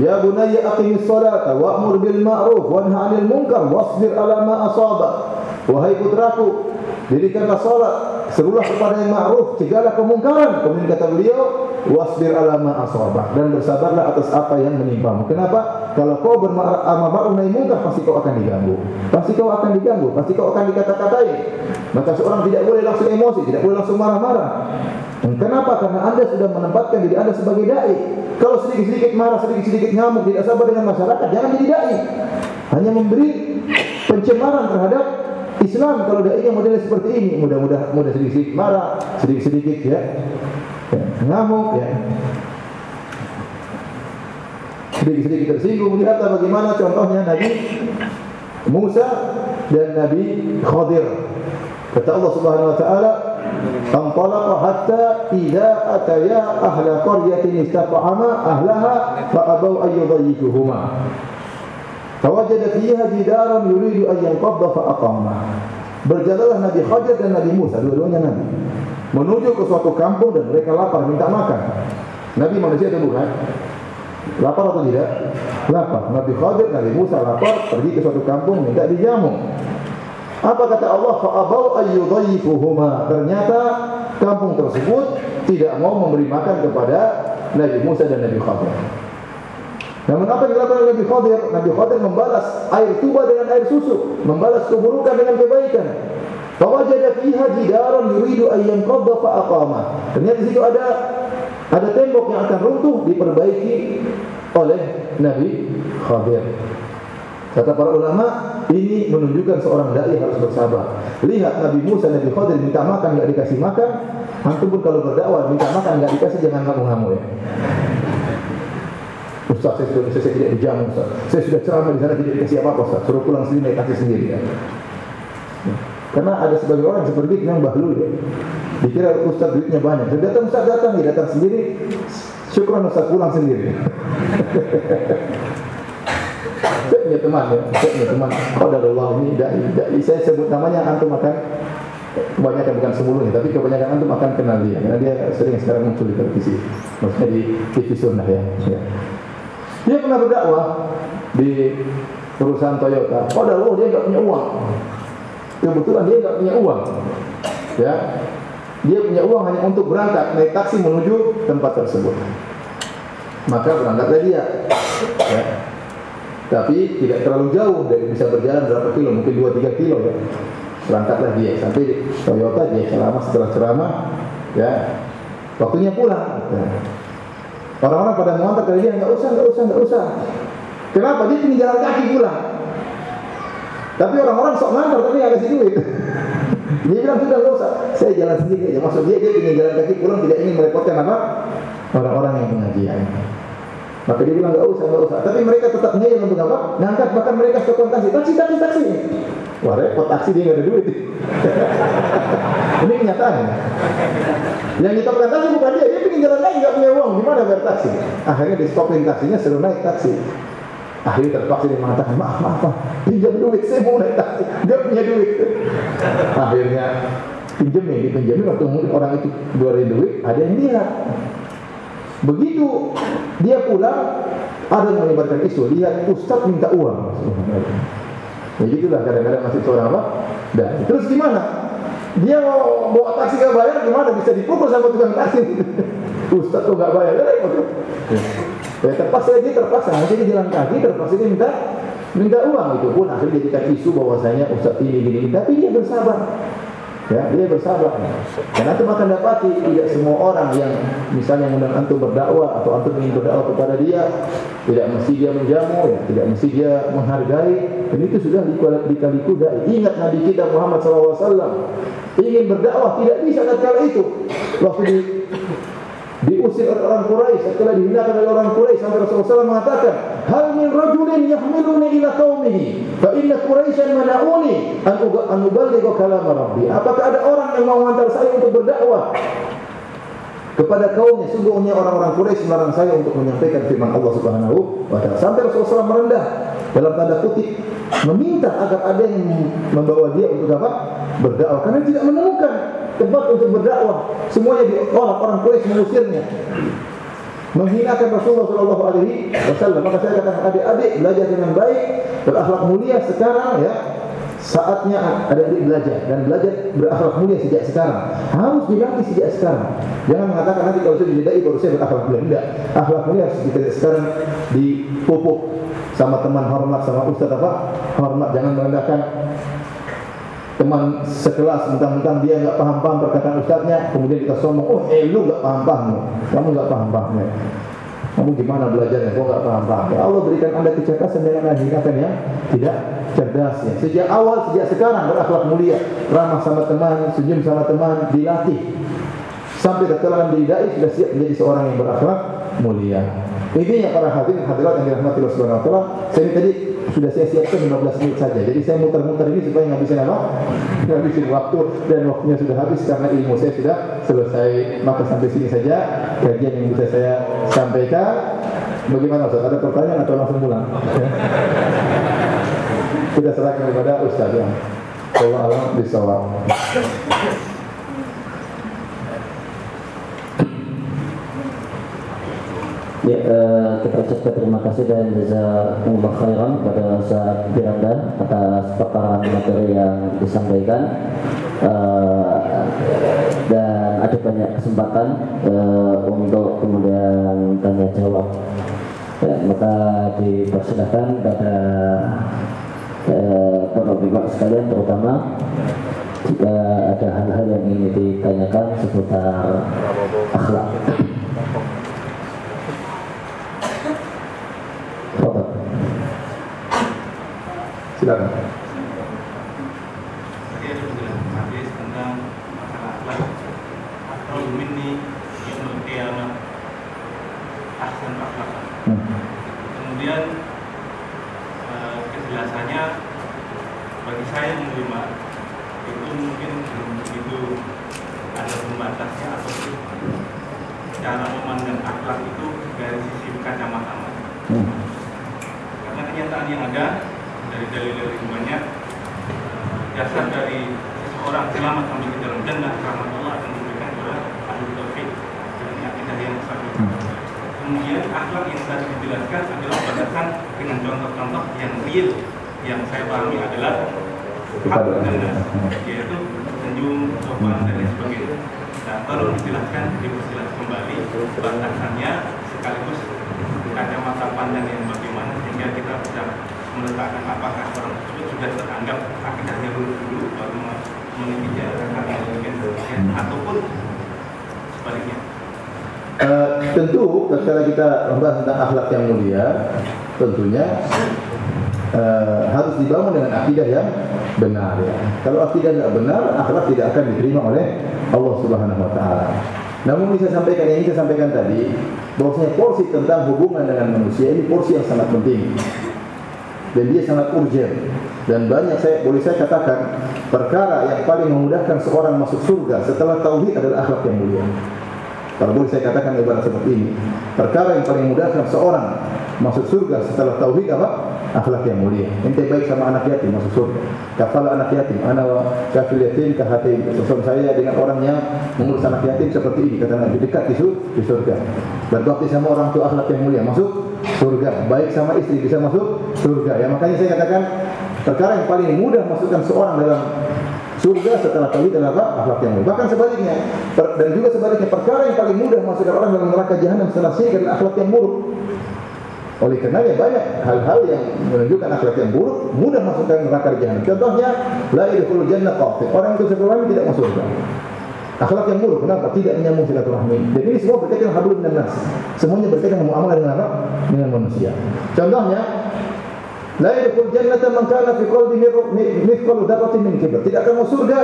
Ya bunayya aqimis salata wa'mur bil ma'ruf wanha 'anil munkar wasbir 'ala ma asaba. Wahai putraku, dirikanlah salat, serulah kepada yang ma'ruf, cegahlah kemungkaran. Kemudian kata beliau, wasbir ala ma dan bersabarlah atas apa yang menimpamu. Kenapa? Kalau kau berma'ruf ma'ruf nahi munkar pasti kau akan diganggu. Pasti kau akan diganggu, pasti kau akan dikata-katai. Maka seorang tidak boleh langsung emosi, tidak boleh langsung marah-marah. Kenapa? Karena Anda sudah menempatkan diri Anda sebagai dai. Kalau sedikit-sedikit marah, sedikit-sedikit ngamuk, tidak sabar dengan masyarakat, jangan jadi dai. Hanya memberi pencemaran terhadap Islam kalau dai yang modelnya seperti ini, mudah-mudah mudah sedikit marah, sedikit-sedikit ya. ya. Ngamuk ya. Sedikit-sedikit tersinggung. Lihat bagaimana contohnya Nabi Musa dan Nabi Khadir. Kata Allah Subhanahu wa taala, فانطلق حتى إذا أتيا أهل قرية استطعما أهلها فأبوا أن يضيفوهما Fawajada fiha jidaran yuridu an yanqadha fa aqamah. Berjalanlah Nabi Khadir dan Nabi Musa, dua-duanya Nabi, menuju ke suatu kampung dan mereka lapar minta makan. Nabi manusia itu bukan? Lapar atau tidak? Lapar. Nabi Khadir, Nabi Musa lapar, pergi ke suatu kampung minta dijamu. Apa kata Allah? Fa'abau ayyudhayyifuhuma. Ternyata kampung tersebut tidak mau memberi makan kepada Nabi Musa dan Nabi Khadir. Namun apa yang dilakukan Nabi Khadir? Nabi Khadir membalas air tuba dengan air susu, membalas keburukan dengan kebaikan. Fawajada fiha jidaran yuridu an yanqadha fa aqama. Ternyata di situ ada ada tembok yang akan runtuh diperbaiki oleh Nabi Khadir. Kata para ulama, ini menunjukkan seorang dai harus bersabar. Lihat Nabi Musa, Nabi Khadir minta makan enggak dikasih makan, antum pun kalau berdakwah minta makan enggak dikasih jangan ngamuk-ngamuk ya. Ustaz saya sudah saya tidak dijamu Ustaz. Saya sudah ceramah di sana tidak dikasih apa-apa Ustaz. Suruh pulang sini naik taksi sendiri ya. Karena ada sebagian orang seperti yang bahlul ya. Dikira Ustaz duitnya banyak. Saya datang Ustaz datang, dia datang sendiri. Syukran Ustaz pulang sendiri. [LAUGHS] saya punya teman ya, saya punya teman. Allah ini dai, dai. Saya sebut namanya antum akan kebanyakan bukan semuanya, tapi kebanyakan antum akan kenal dia. Karena dia sering sekarang muncul di televisi, maksudnya di TV sunnah ya. ya. Dia pernah berdakwah di perusahaan Toyota. Allah dia nggak punya uang. Kebetulan dia nggak punya uang. Ya, dia punya uang hanya untuk berangkat naik taksi menuju tempat tersebut. Maka berangkatlah dia. Ya tapi tidak terlalu jauh dari bisa berjalan berapa kilo mungkin 2-3 kilo ya berangkatlah dia sampai Toyota dia ceramah setelah ceramah ya waktunya pulang ya. Orang-orang pada mengantar ke dia nggak usah nggak usah nggak usah kenapa dia ingin jalan kaki pulang tapi orang-orang sok ngantar tapi nggak kasih duit [LAUGHS] dia bilang sudah nggak usah saya jalan sendiri ya maksud dia dia ingin jalan kaki pulang tidak ingin merepotkan apa orang-orang yang pengajian maka dia bilang enggak usah, enggak usah. Tapi mereka tetap ngeyel untuk apa? Ngangkat bahkan mereka telepon taksi, taksi, taksi, taksi. Wah repot taksi dia nggak ada duit. [LAUGHS] Ini kenyataan. Yang kita taksi bukan dia, dia pengen jalan lagi nggak punya uang, gimana taksi? Akhirnya di stopin taksinya suruh naik taksi. Akhirnya terpaksa dia mengatakan maaf maaf pak, pinjam duit, saya mau naik taksi, dia punya duit. Akhirnya pinjemin, dipinjemin waktu orang itu dua duit, ada yang lihat. Begitu dia pulang, ada yang menyebarkan isu, lihat Ustaz minta uang. Ya gitulah kadang-kadang masih seorang apa? Dan terus gimana? Dia mau bawa taksi gak bayar gimana? Bisa dipukul sama tukang taksi. [LAUGHS] Ustaz tuh gak bayar, ya repot. Ya terpaksa dia terpaksa, nanti dia jalan kaki, terpaksa dia minta minta uang itu pun akhirnya jadikan isu bahwasanya Ustaz ini gini, tapi dia bersabar. Ya, dia bersabar. Dan antum akan dapati tidak semua orang yang misalnya mengundang antum berdakwah atau antum ingin berdakwah kepada dia, tidak mesti dia menjamu, ya, tidak mesti dia menghargai. Dan itu sudah dikaliku dai. Ingat Nabi kita Muhammad SAW ingin berdakwah tidak bisa kala itu. Waktu di diusir oleh orang Quraisy. Setelah dihinakan oleh orang Quraisy sampai Rasulullah SAW mengatakan hal min rajulin yahmiluni ila qaumihi fa inna quraisyan mana'uni an an uballigha kalam rabbi. Apakah ada orang yang mau mengantar saya untuk berdakwah? Kepada kaumnya sungguhnya orang-orang Quraisy melarang saya untuk menyampaikan firman Allah Subhanahu wa taala. Sampai Rasulullah SAW merendah dalam tanda kutip meminta agar ada yang membawa dia untuk apa? Berdakwah. Karena tidak menemukan tempat untuk berdakwah. Semuanya ditolak orang Quraisy mengusirnya. Menghinakan Rasulullah Shallallahu Alaihi Wasallam. Maka saya katakan adik-adik belajar dengan baik, berakhlak mulia sekarang ya. Saatnya ada adik belajar dan belajar berakhlak mulia sejak sekarang. Harus dilatih sejak sekarang. Jangan mengatakan nanti kalau saya didai baru saya berakhlak mulia. Tidak. Akhlak mulia harus kita sekarang dipupuk sama teman hormat sama ustaz apa? Hormat jangan merendahkan teman sekelas mentang-mentang dia enggak paham-paham perkataan ustaznya kemudian kita sombong oh eh lu enggak paham-paham kamu enggak paham-paham kamu gimana belajarnya? Kok nggak paham-paham? Ya Allah berikan anda kecerdasan dengan ajarkan yang tidak cerdas ya. Sejak awal, sejak sekarang berakhlak mulia, ramah sama teman, senyum sama teman, dilatih. Sampai tatkala didai sudah siap menjadi seorang yang berakhlak mulia. Ini yang para hadirin hadirat yang dirahmati Allah Subhanahu wa taala. Saya tadi sudah saya siapkan 15 menit saja. Jadi saya muter-muter ini supaya ngabisin apa? Ngabisin waktu dan waktunya sudah habis karena ilmu saya sudah selesai. Maka sampai sini saja kajian yang bisa saya sampaikan. Bagaimana Ustaz? Ada pertanyaan atau langsung pulang? sudah serahkan kepada Ustaz ya. Allah alam bisawab. Ya, uh, kita ucapkan terima kasih dan jazakumullah khairan kepada Ustaz Firanda atas paparan materi yang disampaikan. Uh, dan ada banyak kesempatan uh, untuk kemudian tanya jawab. Ya, maka dipersilakan pada para uh, sekalian terutama jika ada hal-hal yang ingin ditanyakan seputar akhlak. Silakan. Tadi ada penjelasan hadis tentang masalah akhlak. Akhlak minni yaumul qiyamah ahsan akhlak. Hmm. Kemudian eh, kejelasannya bagi saya menerima itu mungkin belum begitu ada pembatasnya atau cara memandang akhlak itu dari sisi kacamata. Hmm. Karena kenyataan yang ada dari dalil-dalil banyak dasar dari seseorang selamat sampai ke dalam jannah karena Allah akan diberikan kepada ahli tauhid dan akidah yang sahih. Kemudian akhlak yang tadi dijelaskan adalah berdasarkan dengan contoh-contoh yang real yang saya pahami adalah hak dan yaitu senyum, sopan dan lain sebagainya. Nah, baru dijelaskan, diperjelas kembali batasannya sekaligus kacamata pandang yang bagaimana sehingga kita bisa meletakkan apakah orang tersebut sudah teranggap akidahnya dulu dulu baru menginginkan hak yang demikian ataupun sebaliknya. Uh, tentu ketika kita membahas tentang akhlak yang mulia, tentunya uh, harus dibangun dengan akidah yang benar ya. Kalau akidah tidak benar, akhlak tidak akan diterima oleh Allah Subhanahu wa taala. Namun bisa sampaikan yang saya sampaikan tadi, bahwasanya porsi tentang hubungan dengan manusia ini porsi yang sangat penting dan dia sangat urgent dan banyak saya boleh saya katakan perkara yang paling memudahkan seorang masuk surga setelah tauhid adalah akhlak yang mulia. Kalau boleh saya katakan ibarat seperti ini, perkara yang paling memudahkan seorang masuk surga setelah tauhid apa? Akhlak yang mulia. Ente baik sama anak yatim masuk surga. Kafal anak yatim, ana wa kafil yatim kahatin. Sesuai saya dengan orang yang mengurus anak yatim seperti ini kata Nabi dekat di, di surga. Berbakti sama orang tua akhlak yang mulia masuk surga. Baik sama istri bisa masuk surga. Ya makanya saya katakan perkara yang paling mudah masukkan seorang dalam surga setelah tauhid adalah apa? akhlak yang mulia. Bahkan sebaliknya dan juga sebaliknya perkara yang paling mudah masukkan orang dalam neraka jahanam setelah syirik adalah akhlak yang buruk. Oleh karena banyak hal-hal yang menunjukkan akhlak yang buruk mudah masukkan neraka jahanam. Contohnya la ilaha jannah qati. Orang sebelumnya tidak masuk surga. Akhlak yang buruk, kenapa? Tidak menyambung silaturahmi. Jadi ini semua berkaitan hablum dan nas. Semuanya berkaitan dengan muamalah dengan apa? Dengan manusia. Contohnya, La yadkhul jannata man kana fi qalbihi mithqal dzarratin min kibr. Tidak akan masuk surga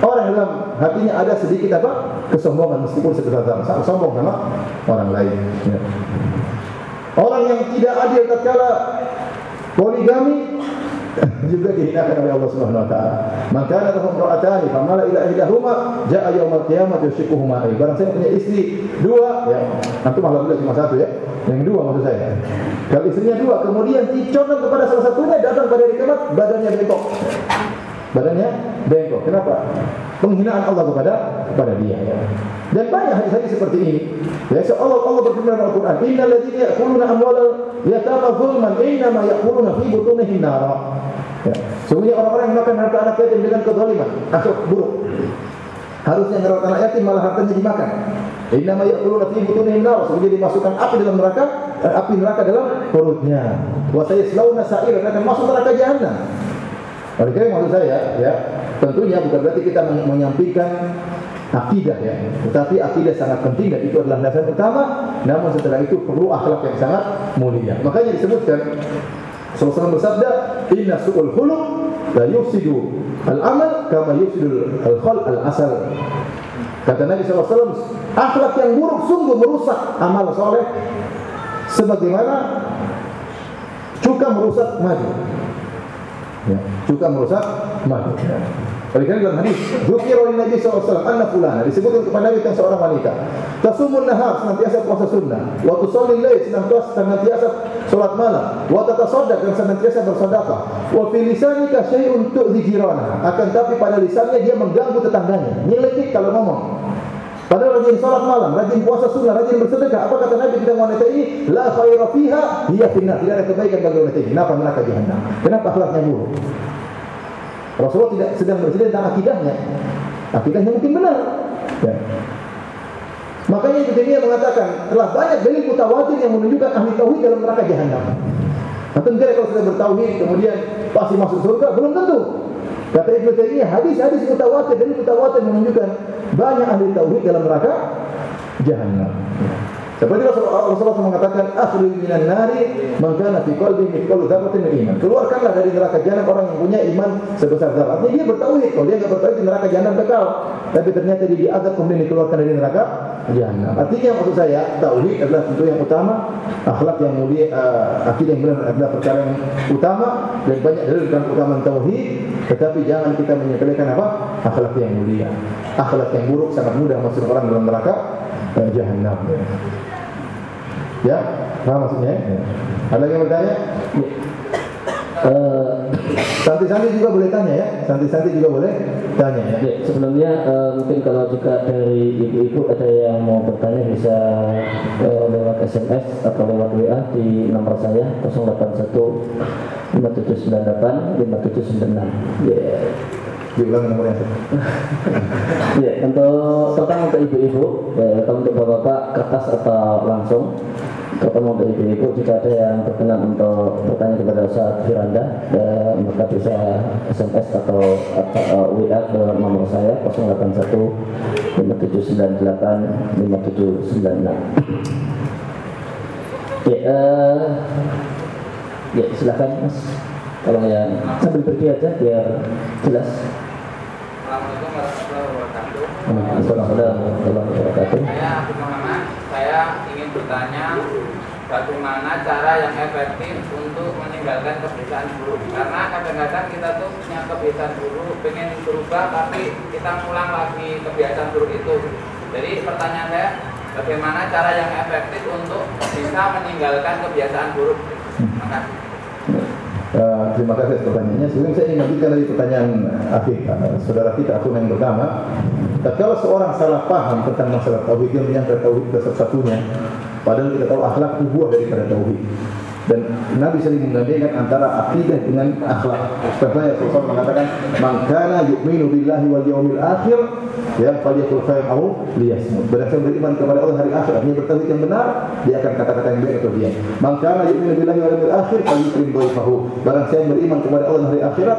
orang dalam hatinya ada sedikit apa? kesombongan meskipun zarah. Sombong sama orang lain. Ya. Orang yang tidak adil tatkala poligami juga dihinakan oleh Allah Subhanahu wa taala. Maka lahum ra'atani famala ila ihdahuma jaa yaumul qiyamah yushikuhuma ai. Barang saya punya istri dua ya, antum alhamdulillah cuma satu ya. Yang dua maksud saya. Kalau istrinya dua, kemudian dicondong kepada salah satunya datang pada hari kiamat badannya bengkok. Badannya bengkok. Kenapa? Penghinaan Allah kepada kepada dia. Dan banyak hadis-hadis seperti ini. Ya, so Allah Allah berfirman dalam Al-Qur'an, "Innal ladzina ya'kuluna amwalal yatama zulman innama ya'kuluna fi butunihim nara." Ya. Sungguhnya orang-orang yang makan harta anak yatim dengan kezaliman, akhlak buruk. Harusnya ngerawat anak yatim malah hartanya dimakan. Innama ya'kuluna fi butunihim nar, sehingga dimasukkan api dalam neraka, eh, api neraka dalam perutnya. Wa sayaslawna sa'ir, akan masuk neraka jahanam. Oleh karena maksud saya, ya, tentunya bukan berarti kita menyampaikan akidah ya. Tetapi akidah sangat penting dan itu adalah dasar utama. Namun setelah itu perlu akhlak yang sangat mulia. Makanya disebutkan Rasulullah bersabda, "Inna su'ul khuluq la yufsidu al-amal kama yufsidu al-khal al-asal." Kata Nabi SAW, akhlak yang buruk sungguh merusak amal soleh sebagaimana cuka merusak madu. Ya, cuka merusak madu. Oleh karena dalam hadis, Zukir oleh Nabi SAW, Anna fulana, disebutkan kepada Nabi tentang seorang wanita. Tasumun nahar, senantiasa puasa sunnah. Wa tusalli lail, senantiasa, senantiasa solat malam. Wa tatasaddaq, dan senantiasa bersedekah. Wa fi lisanika syai'un tu'dhi jirana. Akan tapi pada lisannya dia mengganggu tetangganya. Nyeletik kalau ngomong. Padahal rajin salat malam, rajin puasa sunnah, rajin bersedekah. Apa kata Nabi tentang wanita ini? La khaira fiha, hiya finnar. Tidak ada kebaikan bagi wanita ini. Kenapa neraka jahanam? Kenapa akhlaknya buruk? Rasulullah tidak sedang bercerita tentang akidahnya. Akidahnya mungkin benar. Ya. Makanya Ibnu Taimiyah mengatakan telah banyak dalil mutawatir yang menunjukkan ahli tauhid dalam neraka jahanam. Atau enggak kalau sudah bertauhid kemudian pasti masuk surga? Belum tentu. Kata Ibnu Taimiyah hadis-hadis mutawatir dalil mutawatir menunjukkan banyak ahli tauhid dalam neraka jahanam. Seperti Rasulullah SAW mengatakan, "Akhrij minan nari man kana fi qalbi mithqalu dzarratin min iman." Keluarkanlah dari neraka jahanam orang yang punya iman sebesar zarah. Artinya dia bertauhid. Kalau dia enggak bertauhid di neraka jahanam kekal. Tapi ternyata dia diazab kemudian dikeluarkan dari neraka jahanam. Artinya maksud saya, tauhid adalah tentu yang utama, akhlak yang mulia, uh, akidah yang benar adalah perkara yang utama dan banyak dalil tentang keutamaan tauhid, tetapi jangan kita menyepelekan apa? akhlak yang mulia. Akhlak yang buruk sangat mudah masuk orang dalam neraka uh, jahanam. Ya, paham maksudnya? Ya. Ada yang bertanya? Uh, Santi-santi juga boleh tanya ya. Santi-santi juga boleh tanya ya. ya sebelumnya uh, mungkin kalau juga dari ibu-ibu ada yang mau bertanya bisa uh, lewat SMS atau lewat WA di nomor saya 081 5798 5796. Ya. Diulang nomornya. ya, untuk tentang untuk ibu-ibu, ya, kalau untuk bapak-bapak kertas atau langsung terutama untuk ibu-ibu jika ada yang berkenan untuk bertanya kepada Ustaz Firanda ya, maka bisa SMS atau, atau uh, WA ke nomor saya 081 5798 5796 ya, uh, ya silakan mas kalau yang sambil pergi aja biar jelas Assalamualaikum warahmatullahi wabarakatuh. Saya Muhammad. Saya ingin bertanya bagaimana cara yang efektif untuk meninggalkan kebiasaan buruk. Karena kadang-kadang kita tuh punya kebiasaan buruk, pengen berubah tapi kita ngulang lagi kebiasaan buruk itu. Jadi pertanyaan saya, bagaimana cara yang efektif untuk bisa meninggalkan kebiasaan buruk? Terima kasih. Uh, terima kasih atas pertanyaannya. Sebelum saya ingin lanjutkan dari pertanyaan Afif, uh, saudara kita aku yang pertama. Uh, kalau seorang salah paham tentang masalah tauhid yang menyangka tauhid dasar satunya, padahal kita tahu akhlak itu buah daripada tauhid. Dan Nabi sering menggandengkan antara akidah dengan akhlak. Contohnya Rasulullah mengatakan, "Man kana yu'minu billahi wal yawmil akhir, ya falyakul khairan aw liyasmut." Barang siapa beriman kepada Allah hari akhir, artinya bertauhid yang benar, dia akan kata-kata yang baik atau diam. Man kana yu'minu billahi wal yawmil akhir, falyukrim dhaifahu. Barang siapa beriman kepada Allah hari akhirat,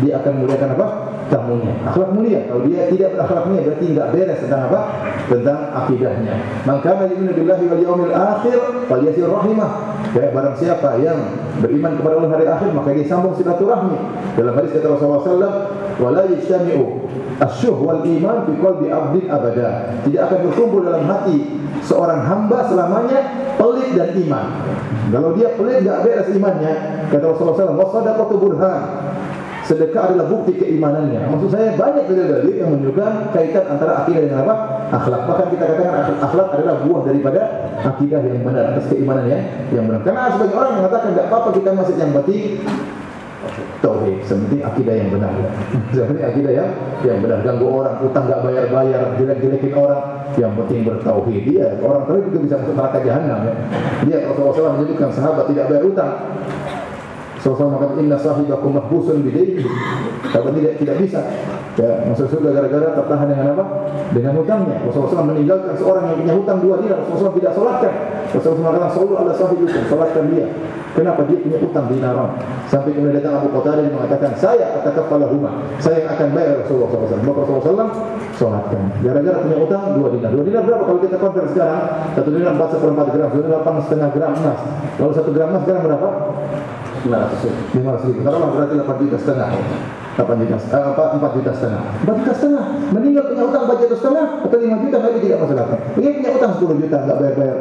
dia akan muliakan apa? tamunya. Akhlak mulia. Kalau dia tidak berakhlak mulia berarti enggak beres tentang apa? Tentang akidahnya. Man kana yu'minu billahi wal yawmil akhir, falyasir rahimah. Ya, barang siapa yang beriman kepada Allah hari akhir maka dia sambung silaturahmi. Dalam hadis kata Rasulullah sallallahu "Wa la yajtami'u asyuh wal iman fi qalbi 'abdin abada." Tidak akan berkumpul dalam hati seorang hamba selamanya pelit dan iman. Kalau dia pelit enggak beres imannya, kata Rasulullah alaihi wasallam, "Wasadaqatu burhan." Sedekah adalah bukti keimanannya. Maksud saya banyak dalil-dalil yang menunjukkan kaitan antara akidah dengan apa? Akhlak. Bahkan kita katakan akhlak adalah buah daripada akidah yang benar atas keimanan ya, yang benar. Karena sebagai orang mengatakan tidak apa-apa kita masih yang penting tauhid, seperti akidah yang benar. Seperti akidah yang yang benar. Ganggu orang, utang enggak bayar-bayar, jelek-jelekin orang, yang penting bertauhid. Dia orang tauhid juga bisa masuk neraka jahanam ya. Dia Rasulullah SAW menyebutkan sahabat tidak bayar utang Rasulullah mengatakan inna sahibakum mahbusun bidayni. Kalau tidak tidak bisa ya, masuk surga gara-gara tertahan dengan apa? Dengan hutangnya. Rasulullah meninggalkan seorang yang punya hutang dua dinar. Rasulullah tidak solatkan. Rasulullah mengatakan sallu ala sahibikum, solatkan dia. Kenapa dia punya hutang dinaran? Sampai kemudian datang Abu Qatadah dan mengatakan, saya atakafala huma. Saya yang akan bayar Rasulullah SAW. Maka Rasulullah SAW solatkan. Gara-gara punya hutang dua dinar. Dua dinar berapa kalau kita konver sekarang? Satu dinar empat seperempat gram, dua dinar delapan setengah gram emas. Kalau satu gram emas sekarang berapa? 500 ribu. Taruhlah berarti 8 juta setengah. 8 juta, eh, apa, 4 juta setengah. 4 juta setengah. Meninggal punya utang 4 juta setengah atau 5 juta lagi tidak masalah. Ini punya utang 10 juta enggak bayar-bayar.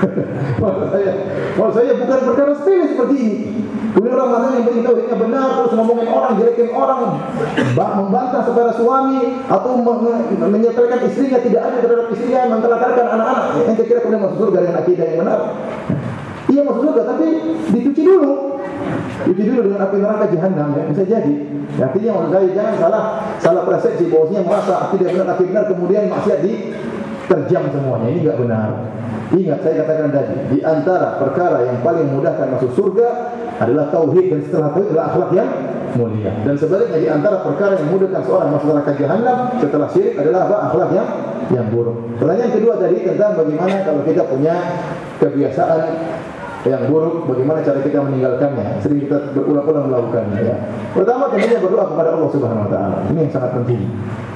[LAUGHS] maksud saya, saya bukan perkara sepele seperti ini. Kemudian orang mana yang beritahu ini benar terus ngomongin orang, jelekin orang, membantah kepada suami atau menyepelekan istrinya tidak ada terhadap istrinya, mentelakarkan anak-anak. Ente kira kemudian masuk surga dengan akidah yang benar? Iya masuk surga tapi dicuci dulu. Dicuci dulu dengan api neraka jahanam ya bisa jadi. Ya, artinya maksud saya jangan salah salah persepsi bahwasanya merasa akidah benar api benar kemudian maksiat diterjang semuanya ini enggak benar. Ingat saya katakan tadi di antara perkara yang paling memudahkan masuk surga adalah tauhid dan setelah tauhid adalah akhlak yang mulia. Dan sebaliknya di antara perkara yang memudahkan seorang masuk neraka jahanam setelah syirik adalah apa? Akhlak yang yang buruk. Pertanyaan kedua tadi tentang bagaimana kalau kita punya kebiasaan yang buruk, bagaimana cara kita meninggalkannya. Sering kita berulang-ulang melakukannya. Ya. Pertama tentunya berdoa kepada Allah Subhanahu Wa Taala. Ini yang sangat penting.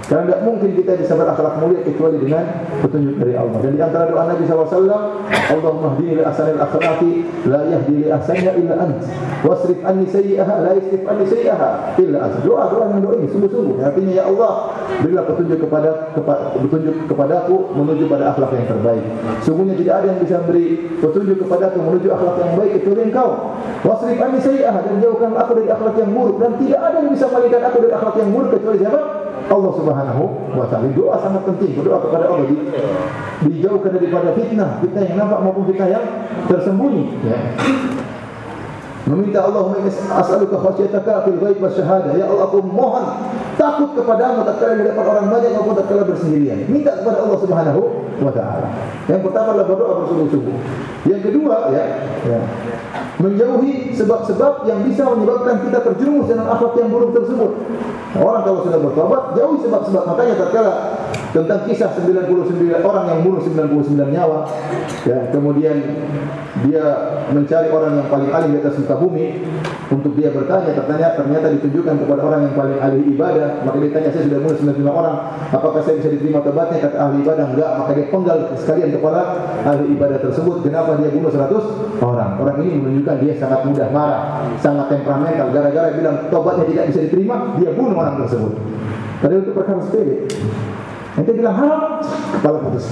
Karena tidak mungkin kita bisa berakhlak mulia kecuali dengan petunjuk dari Allah. Dan di antara doa Nabi SAW, Allahumma hdini li ahsanil akhlaqi la yahdi li ahsannya illa ant. Wasrif anni sayyi'aha la yasrif anni sayyi'aha illa ant. Doa doa yang doa ini sungguh-sungguh. Artinya ya Allah, berilah petunjuk kepada, kepada petunjuk kepadaku menuju pada akhlak yang terbaik. Sungguhnya tidak ada yang bisa beri petunjuk kepadaku menuju akhlak yang baik kecuali Engkau. Wasrif anni sayyi'aha dan jauhkan aku dari akhlak yang buruk dan tidak ada yang bisa mengalihkan aku dari akhlak yang buruk kecuali siapa? Allah Subhanahu wa taala. Doa sangat penting, berdoa kepada Allah di, dijauhkan daripada fitnah, fitnah yang nampak maupun fitnah yang tersembunyi, ya. Meminta inni as'aluka khasyataka fil ghaib wasyahada. Ya Allah aku mohon takut kepadamu tatkala di hadapan orang banyak maupun tatkala bersendirian. Minta kepada Allah Subhanahu wa taala. Yang pertama adalah berdoa bersungguh-sungguh. Yang kedua ya, ya menjauhi sebab-sebab yang bisa menyebabkan kita terjerumus dalam akhlak yang buruk tersebut. Orang kalau sudah bertobat, jauhi sebab-sebab. Makanya tatkala tentang kisah 99 orang yang bunuh 99 nyawa, ya, kemudian dia mencari orang yang paling alim di atas muka bumi untuk dia bertanya ternyata ternyata ditunjukkan kepada orang yang paling ahli ibadah. Maka dia tanya saya sudah bunuh 95 orang apakah saya bisa diterima tobatnya? Kata ahli ibadah enggak. Maka dia penggal sekalian kepada ahli ibadah tersebut. Kenapa dia bunuh 100 orang? Orang ini menunjukkan dia sangat mudah marah sangat temperamental. Gara-gara bilang tobatnya tidak bisa diterima dia bunuh orang tersebut. Tadi untuk perkara sepele Nanti bilang haram, kepala putus.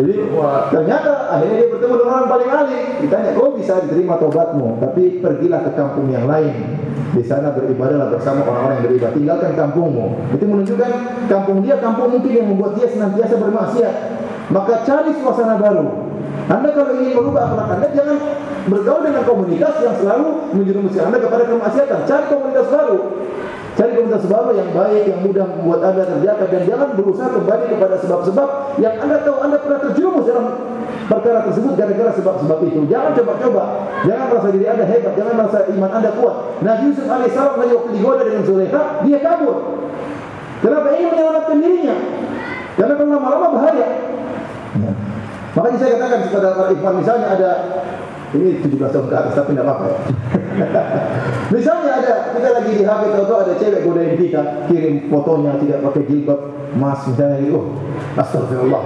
jadi wah, ternyata akhirnya dia bertemu dengan orang paling alim. Ditanya, kau bisa diterima tobatmu, tapi pergilah ke kampung yang lain. Di sana beribadahlah bersama orang-orang yang beribadah. Tinggalkan kampungmu. Itu menunjukkan kampung dia, kampung mungkin yang membuat dia senantiasa bermaksiat. Maka cari suasana baru. Anda kalau ingin merubah akhlak Anda, jangan bergaul dengan komunitas yang selalu menjerumuskan Anda kepada kemaksiatan. Cari komunitas baru. Cari komunitas baru yang baik, yang mudah membuat Anda terjaga dan jangan berusaha kembali kepada sebab-sebab yang Anda tahu Anda pernah terjerumus dalam perkara tersebut gara-gara sebab-sebab itu. Jangan coba-coba. Jangan merasa diri Anda hebat, jangan merasa iman Anda kuat. Nabi Yusuf alaihissalam hanya waktu digoda dengan Zulaikha, dia kabur. Kenapa ingin menyelamatkan dirinya? Karena kalau lama-lama bahaya. Ya. Makanya saya katakan kepada para ikhwan misalnya ada ini 17 tahun ke atas tapi tidak apa-apa. [LAUGHS] Misalnya ada kita lagi di HP atau ada cewek godain kita, kirim fotonya tidak pakai jilbab, mas misalnya. Oh, astagfirullah.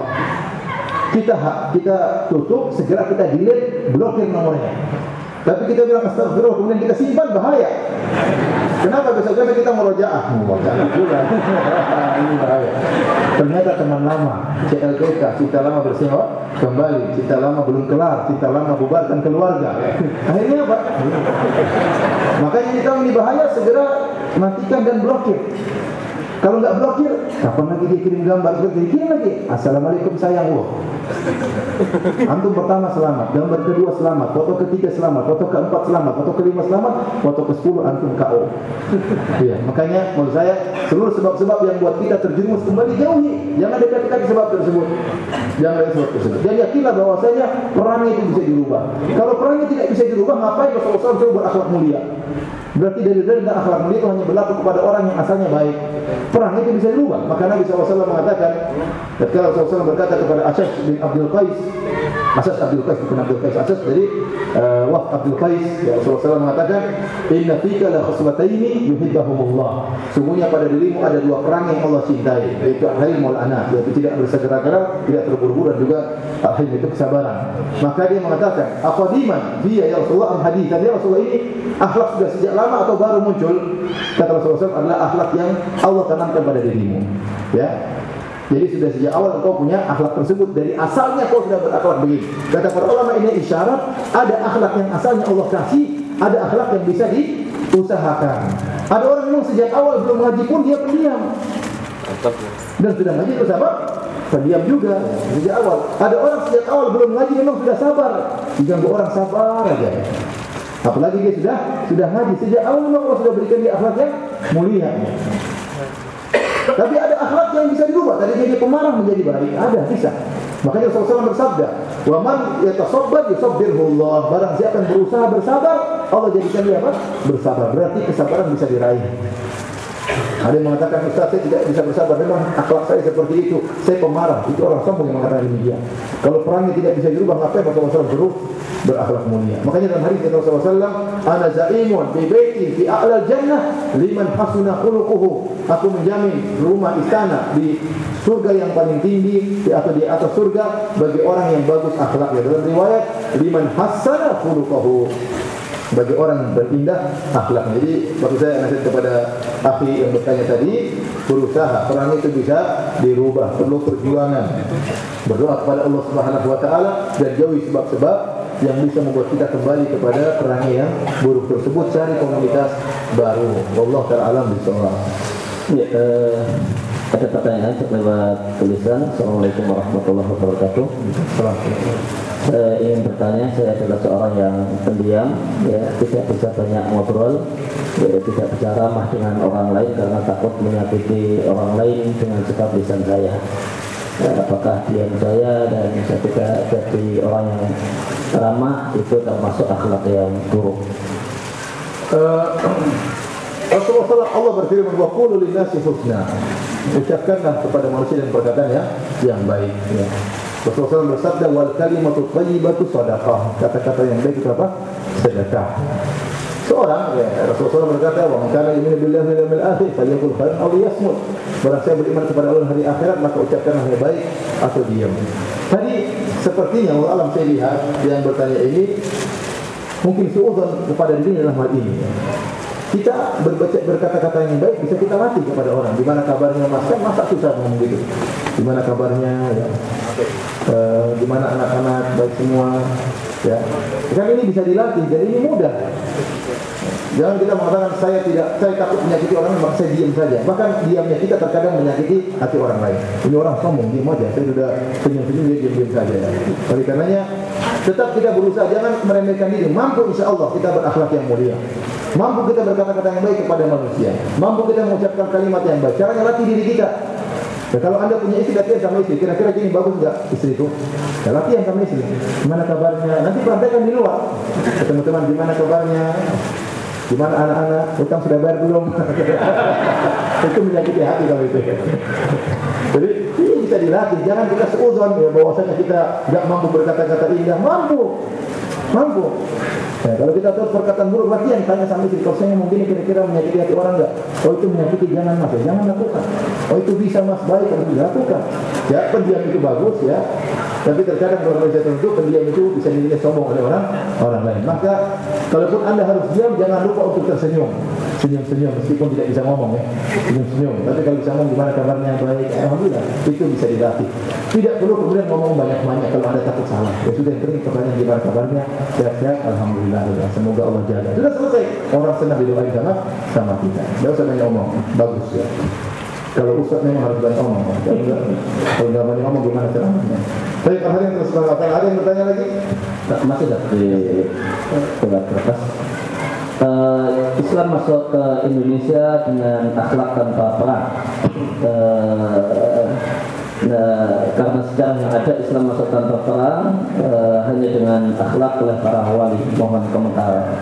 Kita kita tutup, segera kita delete, blokir nomornya. Tapi kita bilang astagfirullah, kemudian kita simpan bahaya. Kenapa besok besok kita merojaah? Jangan pula. Ini bahaya. Ternyata teman lama, CLBK, cita lama bersewa kembali, cita lama belum kelar, cita lama bubarkan keluarga. Akhirnya apa? Makanya kita ini bahaya segera matikan dan blokir. Kalau nggak blokir, kapan lagi dia kirim gambar? Dia kirim lagi. Assalamualaikum sayang. Wah. Antum pertama selamat, gambar kedua selamat, foto ketiga selamat, foto keempat selamat, foto kelima selamat, foto ke sepuluh antum KO. Iya, makanya menurut saya seluruh sebab-sebab yang buat kita terjerumus kembali jauhi. Jangan dekati-dekati sebab tersebut. Jangan dekati sebab tersebut. Dan yakinlah bahwasanya perang itu bisa dirubah. Kalau perang tidak bisa dirubah, ngapain Rasulullah SAW berakhlak mulia? Berarti dari dari dan akhlak mulia itu hanya berlaku kepada orang yang asalnya baik. Perang itu bisa dirubah. Maka Nabi SAW mengatakan, ketika SAW berkata kepada Asyas bin Abdul Qais, Asyas Abdul Qais bukan Abdul Qais Asyas jadi uh, Waf Abdul Qais ya SAW mengatakan, Inna fika la khusbataini yuhibbahumullah. Sungguhnya pada dirimu ada dua perang yang Allah cintai, yaitu al-hilm wal ana, yaitu tidak bersegera-gera, tidak terburu-buru dan juga al-hilm itu kesabaran. Maka dia mengatakan, "Aqadiman dia ya Rasulullah am haditsan ya Rasulullah ini akhlak sudah sejak lama atau baru muncul kata Rasulullah SAW adalah akhlak yang Allah tanamkan pada dirimu. Ya? Jadi sudah sejak awal kau punya akhlak tersebut. Dari asalnya kau sudah berakhlak begini. Kata para ulama ini isyarat ada akhlak yang asalnya Allah kasih ada akhlak yang bisa diusahakan. Ada orang yang sejak awal belum mengaji pun dia pendiam. Dan sudah ngaji itu sabar pendiam juga sejak awal. Ada orang sejak awal belum mengaji memang sudah sabar. Diganggu orang sabar aja Apalagi dia sudah sudah haji sejak awal Allah sudah berikan dia akhlak yang mulia. Tapi ada akhlak yang bisa dirubah. Tadi dia pemarah menjadi baik. Ada, bisa. Makanya Rasulullah SAW bersabda, "Wa man yatasabbar yusabbirhu Allah." Barang siapa yang berusaha bersabar, Allah jadikan dia apa? Bersabar. Berarti kesabaran bisa diraih. Ada yang mengatakan Ustaz saya tidak bisa bersabar. Memang akhlak saya seperti itu. Saya pemarah. Itu orang sombong yang mengatakan demikian Kalau perangnya tidak bisa dirubah Ngapain Rasulullah SAW suruh berakhlak mulia? Makanya dalam hadis Rasulullah SAW Ana zaimun bi baiti fi a'la jannah Liman hasuna khuluquhu. Aku menjamin rumah istana Di surga yang paling tinggi Atau di atas surga Bagi orang yang bagus akhlaknya. Dalam riwayat Liman hasana khuluquhu bagi orang yang berindah akhlak. Jadi waktu saya nasihat kepada akhi yang bertanya tadi, berusaha perang itu bisa dirubah, perlu perjuangan. Berdoa kepada Allah Subhanahu wa taala dan jauhi sebab-sebab yang bisa membuat kita kembali kepada perang yang buruk tersebut cari komunitas baru. Allah taala alam bisawab. Ya, uh, ada pertanyaan lewat tulisan. Assalamualaikum warahmatullahi wabarakatuh. Saya ingin bertanya, saya adalah seorang yang pendiam, ya, tidak bisa banyak ngobrol, ya, tidak bisa ramah dengan orang lain karena takut menyakiti orang lain dengan sikap lisan saya. Ya, apakah diam saya dan saya tidak jadi orang yang ramah itu termasuk akhlak yang buruk? Uh, Rasulullah SAW Allah berfirman wa qulu lin-nasi husna. Ucapkanlah kepada manusia dan perkataan ya yang baik ya. Rasulullah SAW bersabda wal kalimatu thayyibatu sadaqah. Kata-kata yang baik itu apa? Sedekah. Seorang ya, Rasulullah SAW berkata, "Wa man kana yu'minu billahi wal yawmil akhir falyaqul khairan aw liyasmut." Barang saya beriman kepada Allah hari akhirat, maka ucapkanlah yang baik atau diam. Tadi sepertinya Allah alam saya lihat yang bertanya ini mungkin suudzon kepada diri dalam hal ini. Kita berbaca berkata-kata yang baik bisa kita latih kepada orang. Di mana kabarnya Mas? Kan masa susah ngomong gitu. Di mana kabarnya? Ya. E, di mana anak-anak baik semua? Ya. Kan ini bisa dilatih. Jadi ini mudah. Jangan kita mengatakan saya tidak, saya takut menyakiti orang, maka saya diam saja. Bahkan diamnya kita terkadang menyakiti hati orang lain. Ini orang sombong, diam aja. Saya sudah senyum-senyum dia diam-diam saja. Oleh karenanya tetap kita berusaha jangan meremehkan diri. Mampu insya Allah kita berakhlak yang mulia. Mampu kita berkata-kata yang baik kepada manusia. Mampu kita mengucapkan kalimat yang baik. Caranya latih diri kita. Ya, kalau anda punya istri latihan sama istri, kira-kira gini bagus nggak istriku? Ya, latihan sama istri. Gimana kabarnya? Nanti praktekkan di luar. Ketemu teman gimana kabarnya? Gimana anak-anak? Utang sudah bayar belum? [LAUGHS] itu menyakiti hati kalau itu. Jadi ini bisa dilatih. Jangan kita seuzon ya bahwasanya kita nggak mampu berkata-kata indah. Mampu, mampu. Ya, kalau kita tahu perkataan buruk latihan tanya sama istri kalau saya mungkin kira-kira menyakiti hati orang enggak? Oh itu menyakiti jangan mas, ya, jangan lakukan. Oh itu bisa mas baik harus dilakukan. Ya pendiam itu bagus ya. Tapi terkadang kalau manusia tertentu pendiam itu bisa dinilai sombong oleh orang orang lain. Maka kalaupun anda harus diam jangan lupa untuk tersenyum. Senyum-senyum meskipun tidak bisa ngomong ya. Senyum-senyum. Tapi kalau bisa ngomong gimana kabarnya baik, alhamdulillah itu bisa dilatih. Tidak perlu kemudian ngomong banyak-banyak kalau ada takut salah. Ya sudah penting pertanyaan gimana kabarnya, sehat-sehat, alhamdulillah. Alhamdulillah. Semoga Allah jaga. Sudah selesai. Orang senang didoain sama sama kita. Tidak usah banyak omong. Bagus ya. Kalau ustaz memang harus banyak ngomong. Kalau enggak, kalau enggak banyak ngomong gimana ceramahnya? Baik, Pak Harim terus mengatakan ada yang bertanya lagi? Tak, masih tak di surat kertas. Uh, Islam masuk ke Indonesia dengan akhlak tanpa perang. Uh, karena sejarah yang ada Islam masuk tanpa perang uh, hanya dengan akhlak oleh para wali. Mohon komentar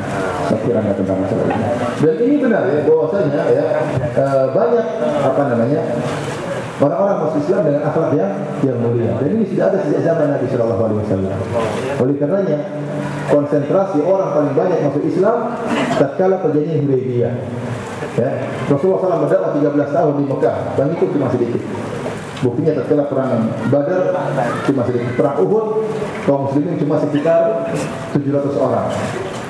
sekiranya tentang masalah ini. Dan ini benar ya bahwasanya ya uh, banyak apa namanya orang-orang masuk Islam dengan akhlak yang yang mulia. Dan ini sudah ada sejak zaman Nabi Shallallahu Alaihi Wasallam. Oleh karenanya konsentrasi orang paling banyak masuk Islam tatkala perjanjian Hudaybiyah. Ya, Rasulullah SAW berdakwah 13 tahun di Mekah dan itu cuma sedikit. Buktinya tatkala perang Badar cuma sedikit. Perang Uhud kaum muslimin cuma sekitar 700 orang.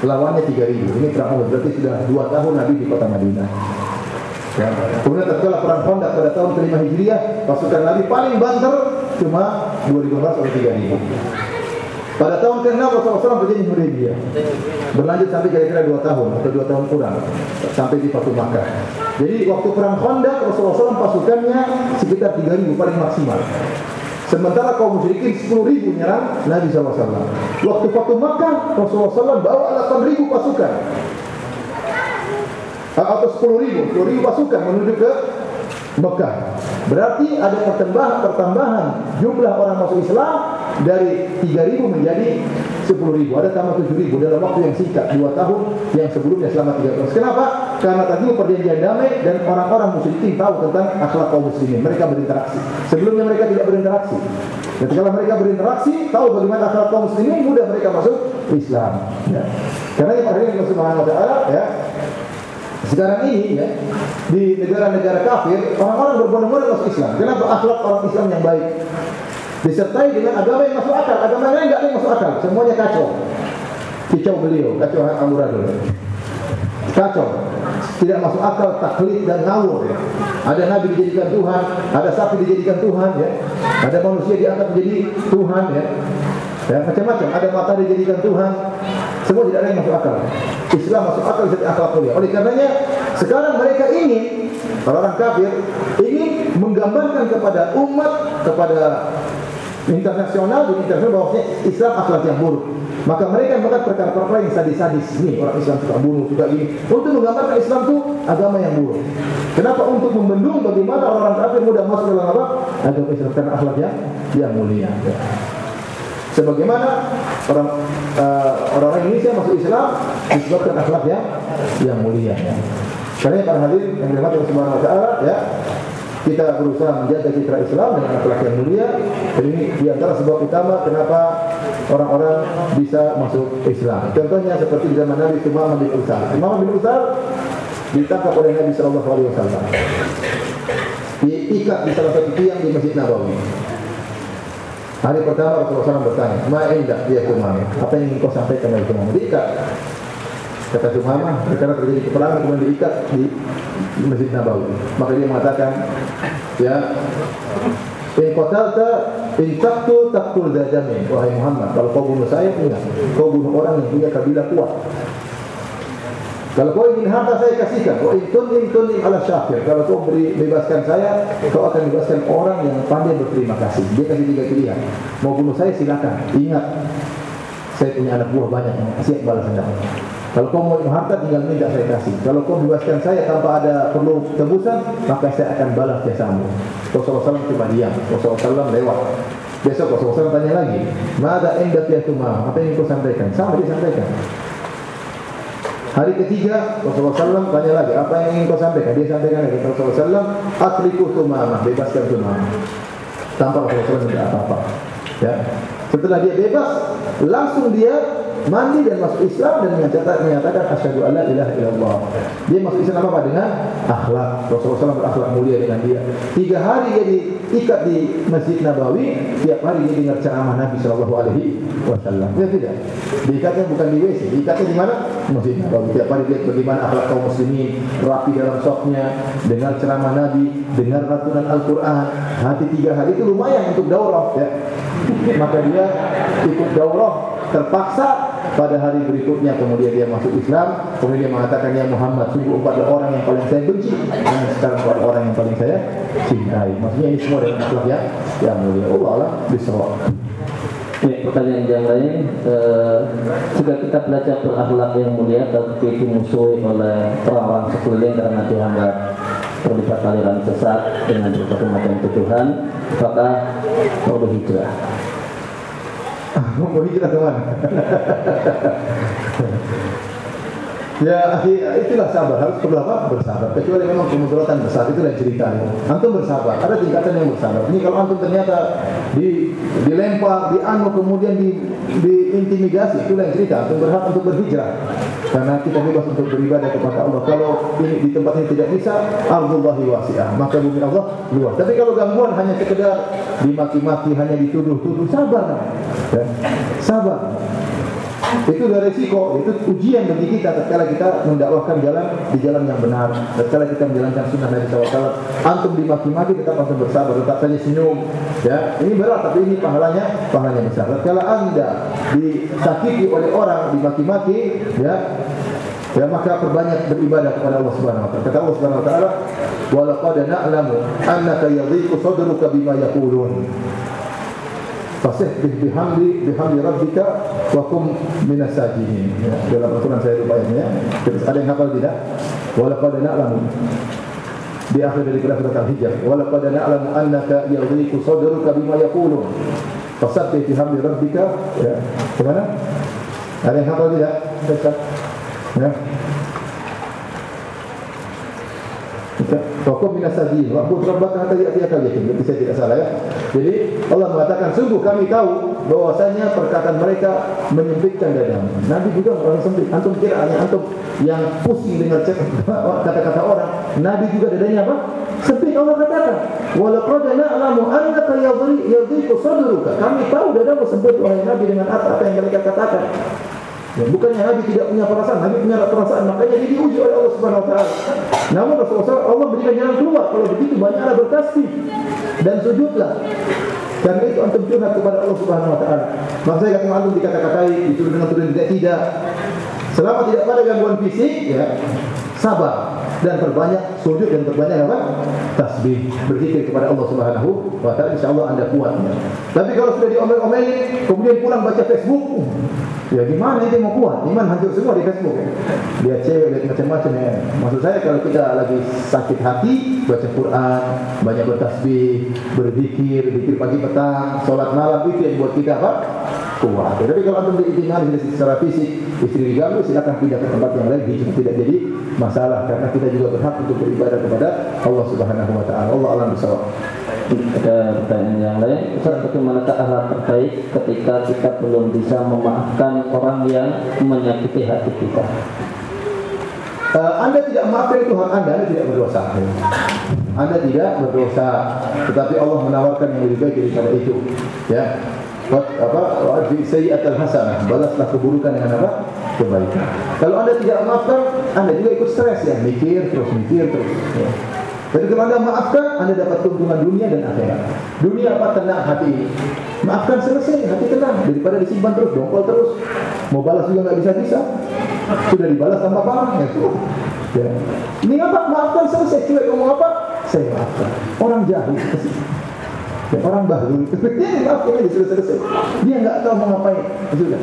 Lawannya 3000. Ini perang Uhud berarti sudah 2 tahun Nabi di kota Madinah. Ya. Kemudian tatkala perang Khandaq pada tahun kelima Hijriah, pasukan Nabi paling banter cuma 2500 atau 3000. Pada tahun ke-6 Rasulullah SAW berjanji Hudaybiyah. Berlanjut sampai kira-kira 2 tahun atau 2 tahun kurang sampai di Fatu Makkah. Jadi waktu perang Khandaq Rasulullah SAW pasukannya sekitar 3000 paling maksimal. Sementara kaum musyrikin 10 ribu menyerang Nabi SAW. Waktu Fatu Makkah Rasulullah SAW bawa 8 ribu pasukan. Atau 10 ribu, 10 ribu pasukan menuju ke Mekah. Berarti ada pertambahan pertambahan jumlah orang masuk Islam dari 3000 menjadi 10000. Ada tambah 7000 dalam waktu yang singkat 2 tahun yang sebelumnya selama 3 tahun. Kenapa? Karena tadi perjanjian damai dan orang-orang musyrikin tahu tentang akhlak kaum muslimin. Mereka berinteraksi. Sebelumnya mereka tidak berinteraksi. Ketika mereka berinteraksi, tahu bagaimana akhlak kaum muslimin, mudah mereka masuk Islam. Ya. Karena yang hari ini Subhanahu wa taala ya sekarang ini ya di negara-negara kafir orang-orang berbondong-bondong masuk Islam. Kenapa akhlak orang Islam yang baik? Disertai dengan agama yang masuk akal. Agama lain nggak ada masuk akal. Semuanya kacau. Kicau beliau, kacau amburadul. Kacau. Tidak masuk akal, taklid dan ngawur ya. Ada nabi dijadikan Tuhan, ada sapi dijadikan Tuhan ya. Ada manusia diangkat menjadi Tuhan ya. Ya, macam-macam. Ada matahari dijadikan Tuhan. Semua tidak ada yang masuk akal. Islam masuk akal jadi akal kuliah. Oleh karenanya sekarang mereka ingin orang-orang kafir ingin menggambarkan kepada umat kepada internasional dan internasional bahwa Islam akhlak yang buruk. Maka mereka melakukan perkara-perkara yang sadis-sadis. Nih orang Islam suka bunuh, suka ini. Untuk menggambarkan Islam itu agama yang buruk. Kenapa? Untuk membendung bagaimana orang-orang kafir mudah masuk dalam apa? Agama Islam karena akhlak yang, yang mulia. Ya. Sebagaimana orang uh, orang Indonesia masuk Islam disebabkan akhlak yang yang mulia. Ya. Karena para hadirin yang dirahmati Allah Subhanahu wa taala ya, kita berusaha menjaga citra Islam dengan akhlak yang mulia. Dan ini di antara sebab utama kenapa orang-orang bisa masuk Islam. Contohnya seperti zaman Nabi Umar bin Usal. Umar bin Usal ditangkap oleh Nabi Shallallahu Alaihi Wasallam. Diikat di salah satu tiang di Masjid Nabawi. Hari pertama Rasulullah SAW bertanya, Ma indah dia Tumama, apa yang kau sampaikan dari Tumama? Diikat. Kata Tumama, karena terjadi peperangan kemudian diikat di Masjid Nabawi. Maka dia mengatakan, ya, In qatalta in taqtul taqtul dajami wahai Muhammad kalau kau bunuh saya punya kau bunuh orang yang punya kabilah kuat kalau kau ingin harta saya kasihkan. Kau intun intun ala syafir. Kalau kau beri bebaskan saya, kau akan bebaskan orang yang pandai berterima kasih. Dia kasih tiga pilihan. Mau bunuh saya silakan. Ingat, saya punya anak buah banyak yang siap balas dendam. Kalau kau mau harta tinggal minta saya kasih. Kalau kau bebaskan saya tanpa ada perlu tebusan, maka saya akan balas jasamu. Rasulullah SAW cuma diam. Rasulullah SAW lewat. Besok Rasulullah SAW tanya lagi, Mada indat ya Apa yang kau sampaikan? Sama dia sampaikan. Hari ketiga Rasulullah SAW tanya lagi apa yang ingin kau sampaikan? Dia sampaikan lagi Rasulullah SAW Atriku tumamah, bebaskan tumamah Tanpa Rasulullah SAW apa-apa Ya. Setelah dia bebas, langsung dia mandi dan masuk Islam dan menyatakan menyatakan asyhadu alla ilaha illallah. Dia masuk Islam apa dengan akhlak. Rasulullah SAW berakhlak mulia dengan dia. Tiga hari dia diikat di Masjid Nabawi, tiap hari dia dengar ceramah Nabi Shallallahu Alaihi Wasallam. Ya tidak. Diikatnya bukan di WC, diikatnya di mana? Masjid Nabawi. Tiap hari lihat bagaimana akhlak kaum muslimin, rapi dalam soknya, dengar ceramah Nabi, dengar ratunan Al-Quran. Hati tiga hari itu lumayan untuk daurah ya. Maka dia ikut daurah terpaksa pada hari berikutnya kemudian dia masuk Islam, kemudian dia mengatakan ya Muhammad, sungguh engkau adalah orang yang paling saya benci dan sekarang engkau orang yang paling saya cintai. Maksudnya ini semua dengan akhlak ya yang mulia. Allah Allah bisawab. Ya, pertanyaan yang lain eh, Jika kita belajar berakhlak yang mulia Tapi dimusuhi oleh orang-orang sekeliling Karena dianggap terlibat aliran sesat Dengan berbagai macam tuduhan Maka perlu hijrah Mau hijrah ke mana? Ya, itulah sabar. Harus perlu apa? Bersabar. Kecuali memang kemudaratan besar itu lain ceritanya. Antum bersabar. Ada tingkatan yang bersabar. Ini kalau antum ternyata di dilempar, dianu kemudian di diintimidasi, itu lain cerita. Antum berhak untuk berhijrah. Karena kita bebas untuk beribadah kepada Allah. Kalau ini di tempat ini tidak bisa, Allahi wasi'ah. Maka bumi Allah luas. Tapi kalau gangguan hanya sekedar dimaki-maki, hanya dituduh-tuduh, sabar. Ya. Sabar. Itu udah resiko, itu ujian bagi kita tatkala kita mendakwahkan jalan di jalan yang benar. Tatkala kita menjalankan sunnah Nabi SAW, antum dimaki-maki kita langsung bersabar, tetap saja senyum. Ya, ini berat tapi ini pahalanya pahalanya besar. Tatkala anda disakiti oleh orang dimaki-maki, ya Ya maka perbanyak beribadah kepada Allah Subhanahu wa taala. Kata Allah Subhanahu wa taala, "Wa laqad na'lamu annaka yadhiqu sadruka bima yaqulun." Fasih bihamdi bihamdi rabbika wa kum minas sajidin. Ya, dalam Al-Qur'an saya lupa ya. Terus ada yang hafal tidak? Wala qad na'lamu di akhir dari surat Al-Hijr. Wala qad na'lamu annaka yadhiqu sadruka bima yaqulun. Fasabbih bihamdi rabbika. Ya. Bagaimana? Ada yang hafal tidak? Dekat. Ya. Wakum minas sajin, wa'bud rabbaka hatta ya'tiyaka yakin. Berarti saya tidak salah ya. Jadi Allah mengatakan sungguh kami tahu bahwasanya perkataan mereka menyempitkan dadamu. Nabi juga orang sempit. Antum kira hanya antum yang pusing dengan [LAUGHS] kata-kata orang. Nabi juga dadanya apa? Sempit Allah katakan. Walaqad na'lamu annaka yadhiqu sadruka. Kami tahu dadamu sempit oleh Nabi dengan apa yang mereka katakan. Ya, bukannya Nabi tidak punya perasaan, Nabi punya perasaan, makanya dia diuji oleh Allah Subhanahu wa taala. Namun Rasulullah Allah berikan jalan keluar. Kalau begitu banyaklah bertasbih dan sujudlah. Karena itu antum curhat kepada Allah Subhanahu wa taala. Maksudnya kalau antum dikata-katai, disuruh dengan tuduhan tidak tidak. Selama tidak pada gangguan fisik, ya sabar dan perbanyak sujud dan perbanyak apa? tasbih, berzikir kepada Allah Subhanahu wa taala insyaallah Anda kuatnya. Tapi kalau sudah diomel-omelin, kemudian pulang baca Facebook, Ya gimana itu mau kuat? Iman hancur semua di Facebook ya. Dia cewek lihat macam-macam ya. Maksud saya kalau kita lagi sakit hati, baca Quran, banyak bertasbih, berzikir, zikir pagi petang, sholat malam itu yang buat kita apa? Kuat. Tapi kalau antum diizinkan secara fisik, istri diganggu, silakan pindah ke tempat yang lain, hijrah tidak jadi masalah karena kita juga berhak untuk beribadah kepada Allah Subhanahu wa taala. Allah alam bisawab ada pertanyaan yang lain Ustaz bagaimana akhlak terbaik ketika kita belum bisa memaafkan orang yang menyakiti hati kita Uh, anda tidak maafkan itu hak anda, anda tidak berdosa. Anda tidak berdosa, tetapi Allah menawarkan yang lebih baik daripada itu. Ya, apa? Sayyiat al hasanah, balaslah keburukan dengan apa? Kebaikan. Kalau anda tidak maafkan, anda juga ikut stres ya, mikir terus mikir terus. Ya. Kalau anda maafkan, anda dapat keuntungan dunia dan akhirat. Dunia apa? Tenang hati. Maafkan selesai, hati tenang. Daripada disimpan terus, dongkol terus. Mau balas juga nggak bisa-bisa. Sudah dibalas tambah parah. Ya, ya. Ini apa? Maafkan selesai. Cuek ngomong apa? Saya maafkan. Orang jahil. Ya, orang baru itu [LAUGHS] dia maafkan aja selesai-selesai. Dia nggak tahu mau ngapain. Sudah.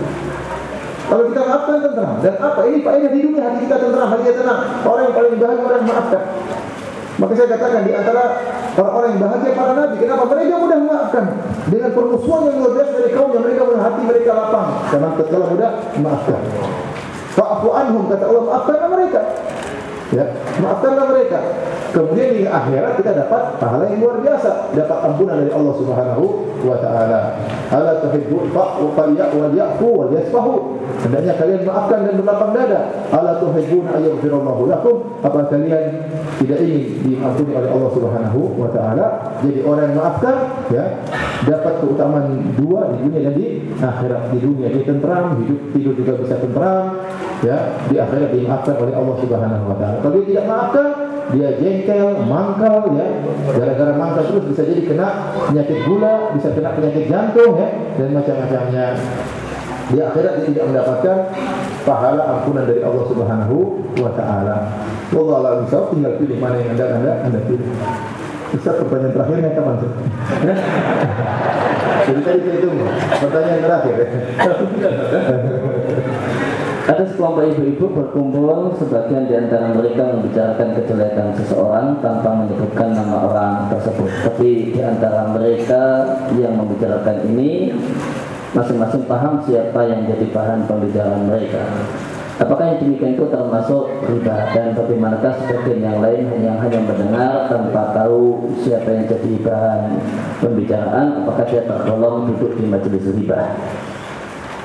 Kalau kita maafkan tenang. Dan apa? Ini faedah di dunia hati kita tenang, hati kita tenang. Orang yang paling bahagia orang yang maafkan. Maka saya katakan di antara orang-orang yang bahagia para nabi, kenapa mereka mudah memaafkan dengan permusuhan yang luar biasa dari kaum yang mereka punya hati mereka lapang, karena tatkala mudah memaafkan. Fa'fu anhum kata Allah maafkanlah mereka. Ya, maafkanlah mereka. Kemudian di akhirat kita dapat pahala yang luar biasa, dapat ampunan dari Allah Subhanahu wa taala. Ala tuhibbun fa'u falya wal ya'fu wal yasfahu. Hendaknya kalian maafkan dan berlapang dada. Ala tuhibbun ayyughfirallahu lakum. Apa kalian tidak ingin diampuni oleh Allah Subhanahu wa taala? Jadi orang yang maafkan ya dapat keutamaan dua di dunia dan di akhirat. Di dunia dia tentram, hidup tidur juga bisa tentram, ya di akhirat dimaafkan oleh Allah Subhanahu wa taala. Kalau dia tidak maafkan, dia jengkel, mangkal ya. Gara-gara mangkal terus bisa jadi kena penyakit gula, bisa kena penyakit jantung ya dan macam-macamnya. Di akhirat dia tidak mendapatkan pahala ampunan dari Allah Subhanahu wa taala. Wallahu a'lam bishawab, tinggal pilih mana yang Anda Anda Anda pilih. Ustaz pertanyaan terakhirnya kapan sih? Jadi tadi saya tunggu pertanyaan terakhir. Ada sekelompok ibu-ibu berkumpul, sebagian di antara mereka membicarakan kejelekan seseorang tanpa menyebutkan nama orang tersebut. Tapi di antara mereka yang membicarakan ini, masing-masing paham siapa yang jadi bahan pembicaraan mereka. Apakah yang demikian itu termasuk riba dan bagaimanakah sebagian yang lain yang hanya mendengar tanpa tahu siapa yang jadi bahan pembicaraan, apakah dia tergolong duduk di majelis riba?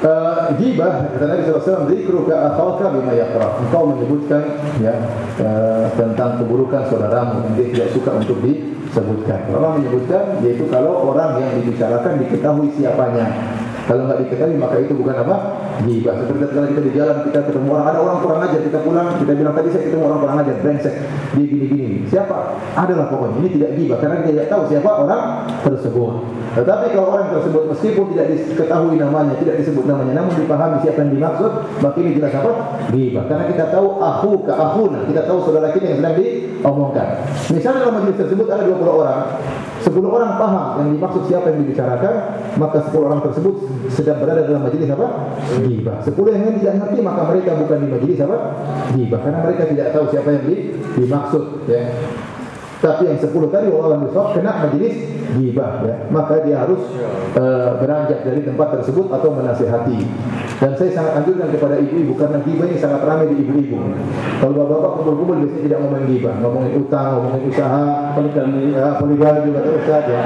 Uh, gibah kata Nabi SAW zikruka akhawka bima yakra engkau menyebutkan ya uh, tentang keburukan saudaramu yang dia tidak suka untuk disebutkan. Orang menyebutkan yaitu kalau orang yang dibicarakan diketahui siapanya kalau nggak diketahui maka itu bukan apa? Gibah. Seperti ketika kita di jalan kita ketemu orang, ada orang kurang ajar, kita pulang, kita bilang tadi saya ketemu orang kurang ajar, brengsek, dia gini-gini. Siapa? Adalah pokoknya. Ini tidak gibah karena kita tidak tahu siapa orang tersebut. Tetapi kalau orang tersebut meskipun tidak diketahui namanya, tidak disebut namanya, namun dipahami siapa yang dimaksud, maka ini jelas apa? Gibah. Karena kita tahu aku ke akhuna, kita tahu saudara kita yang sedang diomongkan. Misalnya dalam majelis tersebut ada 20 orang, 10 orang paham yang dimaksud siapa yang dibicarakan, maka 10 orang tersebut sedang berada dalam majelis apa? Ghibah. Sepuluh yang lain tidak mengerti maka mereka bukan di majelis apa? Ghibah. Karena mereka tidak tahu siapa yang di, dimaksud. Ya. Tapi yang sepuluh tadi orang besok kena majelis ghibah. Ya. Maka dia harus uh, beranjak dari tempat tersebut atau menasihati. Dan saya sangat anjurkan kepada ibu-ibu karena ghibah ini sangat ramai di ibu-ibu. Kalau bapak-bapak kumpul-kumpul biasanya tidak ngomongin ghibah, ngomongin utang, ngomongin usaha, poligami, ya, poligami juga terus saja.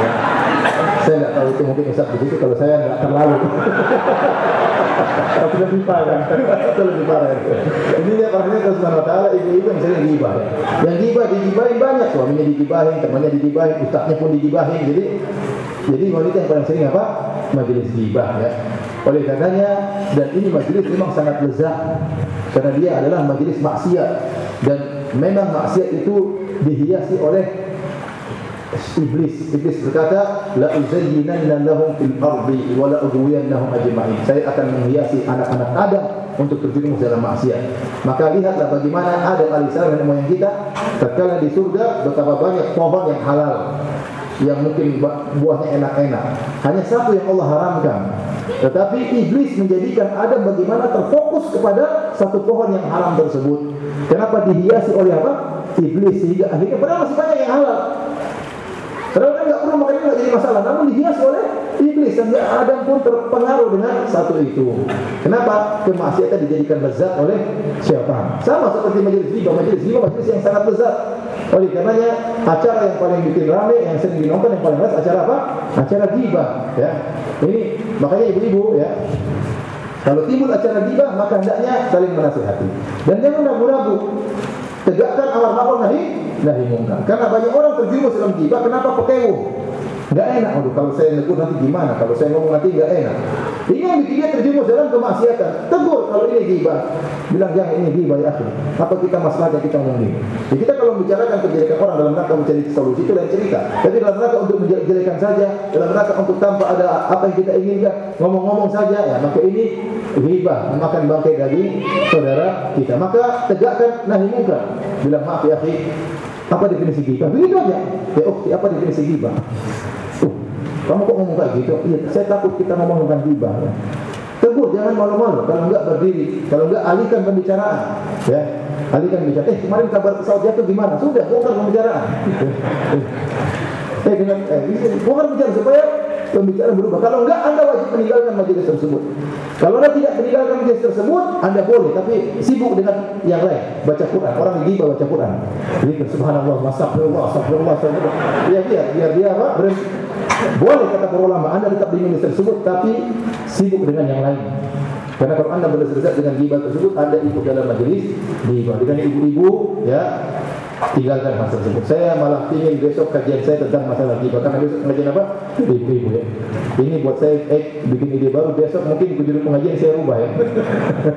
Ya. Saya tidak tahu itu mungkin Ustaz begitu kalau saya nggak terlalu. [LAUGHS] Tapi lebih parah, itu lebih parah. Ini dia parahnya kalau Subhanahu Taala ibu-ibu yang sering gibah. Yang gibah digibahin banyak, suaminya digibahin, temannya digibahin, ustaznya pun digibahin. Jadi jadi wanita yang paling sering apa? Majelis gibah ya. Oleh karenanya dan ini majelis memang sangat lezat karena dia adalah majelis maksiat dan memang maksiat itu dihiasi oleh iblis iblis berkata la uzayyinanna lahum fil ardi wa la ughwiyannahum ajma'in. Saya akan menghiasi anak-anak Adam untuk terjerumus dalam maksiat. Maka lihatlah bagaimana Adam alaihissalam dan moyang kita tatkala di surga betapa banyak pohon yang halal yang mungkin buahnya enak-enak. Hanya satu yang Allah haramkan. Tetapi iblis menjadikan Adam bagaimana terfokus kepada satu pohon yang haram tersebut. Kenapa dihiasi oleh apa? Iblis sehingga akhirnya padahal masih banyak yang halal Padahal kan nggak perlu makanya nggak jadi masalah, namun dihias oleh iblis dan Adam pun terpengaruh dengan satu itu. Kenapa? Kemaksiatan dijadikan lezat oleh syaitan. Sama seperti majelis riba, majelis riba majelis yang sangat lezat. Oleh karenanya acara yang paling bikin rame, yang sering dinonton, yang paling lezat acara apa? Acara riba. Ya, ini makanya ibu-ibu ya kalau timbul acara riba maka hendaknya saling menasihati. Dan jangan ragu-ragu. Tegakkan awal ma'ruf nahi nahi mungkar. Karena banyak orang terjerumus dalam gibah, kenapa pekewo? Enggak enak, aduh kalau saya negur nanti gimana? Kalau saya ngomong nanti enggak enak. Ini yang bikin dia dalam kemaksiatan. Tegur kalau ini gibah. Bilang jangan ini gibah ya akhir. Apa kita masalahnya kita ngomong ini? Ya, kita kalau membicarakan kejelekan orang dalam rangka mencari solusi itu lain cerita. Tapi dalam rangka untuk menjelekan saja, dalam rangka untuk tanpa ada apa yang kita inginkan, ngomong-ngomong saja ya, maka ini gibah, memakan bangkai daging saudara kita. Maka tegakkan nahi mungkar. Bilang maaf ya akhi, apa definisi ghibah? Begitu aja. Ya ukti, apa definisi ghibah? Uh, kamu kok ngomong kayak gitu? Iya, saya takut kita ngomong tentang ghibah. Ya. Tegur, jangan malu-malu. Kalau enggak berdiri, kalau enggak alihkan pembicaraan. Ya, alihkan pembicaraan. Eh, kemarin kabar pesawat jatuh gimana? Sudah, bongkar pembicaraan. eh, dengan eh, bongkar bicara supaya pembicaraan berubah. Kalau enggak, anda wajib meninggalkan majelis tersebut. Kalau anda tidak meninggalkan majelis tersebut, anda boleh, tapi sibuk dengan yang lain. Baca Quran. Orang gibah baca Quran. Jadi subhanallah, astagfirullah, astagfirullah, astagfirullah. Ya, biar, biar dia apa? Berhenti. Boleh kata para ulama, anda tetap di majelis tersebut, tapi sibuk dengan yang lain. Karena kalau anda berdasarkan dengan gibah tersebut, anda ikut dalam majelis gibah. Dengan ibu-ibu, ya, tinggalkan masa tersebut. Saya malah ingin besok kajian saya tentang masalah ghibah. Karena besok kajian apa? Ibu-ibu ya. Ini buat saya eh, bikin ide baru. Besok mungkin judul pengajian saya rubah ya.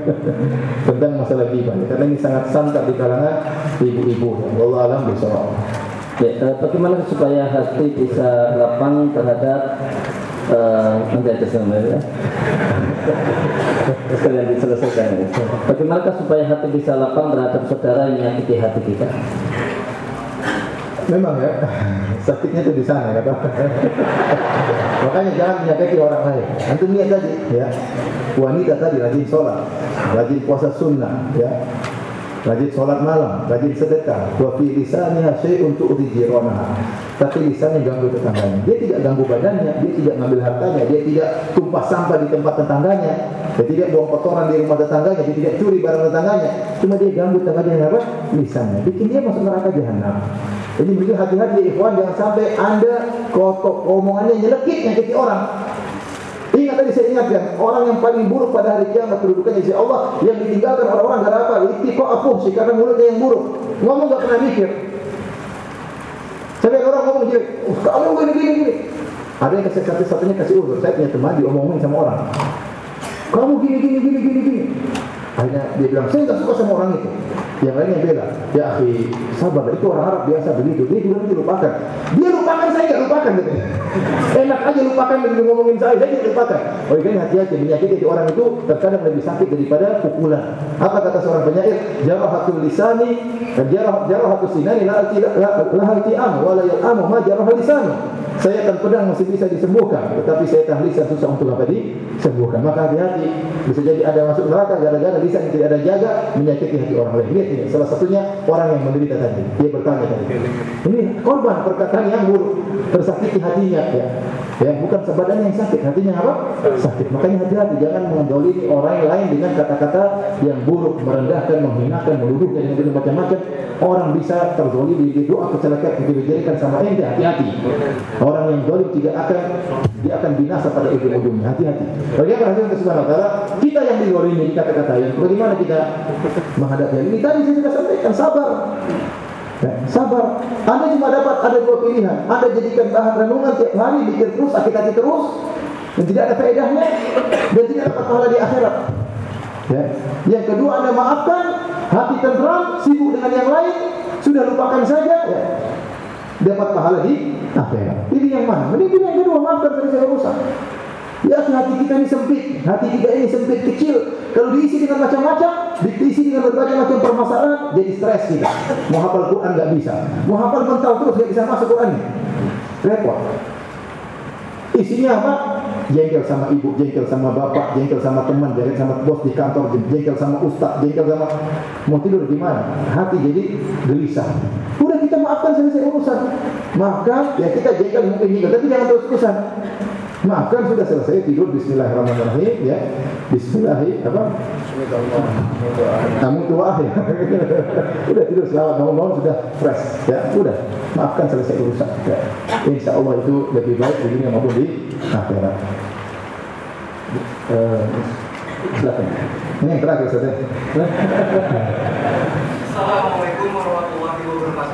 [LAUGHS] tentang masalah ghibah. Ya. Karena ini sangat santar di kalangan ibu-ibu. Ya. Alam besok. Ya, eh, bagaimana supaya hati bisa lapang terhadap nanti aja sebenarnya sekalian diselesaikan bagaimana supaya hati bisa lapang terhadap saudara yang menyakiti hati kita Memang ya, sakitnya itu di sana kata. Makanya jangan menyakiti orang lain. Antum lihat tadi ya, wanita tadi rajin sholat, rajin puasa sunnah, ya, rajin sholat malam, rajin sedekah. Wa fi lisaniha syai'un tu'ti jiranaha. Tapi lisannya ganggu tetangganya. Dia tidak ganggu badannya, dia tidak ngambil hartanya, dia tidak tumpah sampah di tempat tetangganya, dia tidak buang kotoran di rumah tetangganya, dia tidak curi barang tetangganya. Cuma dia ganggu tetangganya dengan apa? Lisannya. Bikin dia masuk neraka jahanam. Jadi begitu hati-hati ya ikhwan jangan sampai anda kotok omongannya nyelekit nyakiti orang. Tadi saya ingatkan orang yang paling buruk pada hari kiamat kedudukannya si Allah yang ditinggalkan orang-orang karena apa? Ittiqa aku sih karena mulutnya yang buruk. Ngomong gak pernah mikir. Sampai orang ngomong gini, oh, kamu gini gini gini. Ada yang kasih satu satunya kasih ulur. Saya punya teman diomongin sama orang. Kamu gini gini gini gini gini. Akhirnya dia bilang, saya nggak suka sama orang itu. Yang lainnya bela, ya akhi, sabar, itu orang Arab biasa begitu. Dia bilang dia lupakan. Dia lupakan saya nggak lupakan gitu. Enak aja lupakan begitu ngomongin saya, saya tidak lupakan. Oh ini hati-hati menyakiti orang itu terkadang lebih sakit daripada pukulan. Apa kata seorang penyair? Jarahatul lisani, jarah jarahatul sinani la la halti am, wala yal ma jarahul lisani. Saya akan pedang masih bisa disembuhkan, tetapi saya lisan susah untuk apa disembuhkan. Maka hati-hati, bisa jadi ada masuk neraka gara-gara lisan yang tidak ada jaga menyakiti hati orang lain. Lihat ini, salah satunya orang yang menderita tadi. Dia bertanya tadi. Ini korban perkataan yang buruk, tersakiti hatinya ya. Ya, bukan sebadannya yang sakit, hatinya apa? Sakit. Makanya hati-hati jangan mendolimi orang lain dengan kata-kata yang buruk, merendahkan, menghinakan, menuduh dan macam-macam. Orang bisa terzolimi di doa kecelakaan yang dijadikan sama ente, hati-hati. Orang yang dolim tidak akan dia akan binasa pada ujung-ujungnya. Hati-hati. Bagaimana hasil Subhanahu wa Kita yang didolimi kata-kata yang bagaimana kita menghadapi ini? Tadi saya sudah sampaikan sabar. Ya, sabar. Anda cuma dapat ada dua pilihan. Anda jadikan bahan renungan tiap hari, mikir terus, sakit hati terus, dan tidak ada faedahnya, dan tidak dapat pahala di akhirat. Ya. Yang kedua Anda maafkan, hati tenteram, sibuk dengan yang lain, sudah lupakan saja, ya. Dapat pahala di akhirat. Pilih yang mana? Mending pilih yang kedua, maafkan selesai urusan. Ya hati kita ini sempit, hati kita ini sempit kecil. Kalau diisi dengan macam-macam, diisi dengan berbagai macam permasalahan, jadi stres kita. Mau hafal Quran nggak bisa, mau hafal mental terus nggak bisa masuk Quran. Repot. Isinya apa? Jengkel sama ibu, jengkel sama bapak, jengkel sama teman, jengkel sama bos di kantor, jengkel sama ustaz, jengkel sama mau tidur gimana? Hati jadi gelisah. Udah kita maafkan selesai urusan. Maka ya kita jengkel mungkin juga, tapi jangan terus terusan. Makan sudah selesai tidur Bismillahirrahmanirrahim ya. Bismillahirrahmanirrahim apa? Kamu tua ya. [LAUGHS] udah tidur selamat malam sudah fresh ya. Udah maafkan selesai urusan. Ya. Insya Allah itu lebih baik di dunia maupun di akhirat. Silakan. Ini yang terakhir saja. Assalamualaikum warahmatullahi wabarakatuh.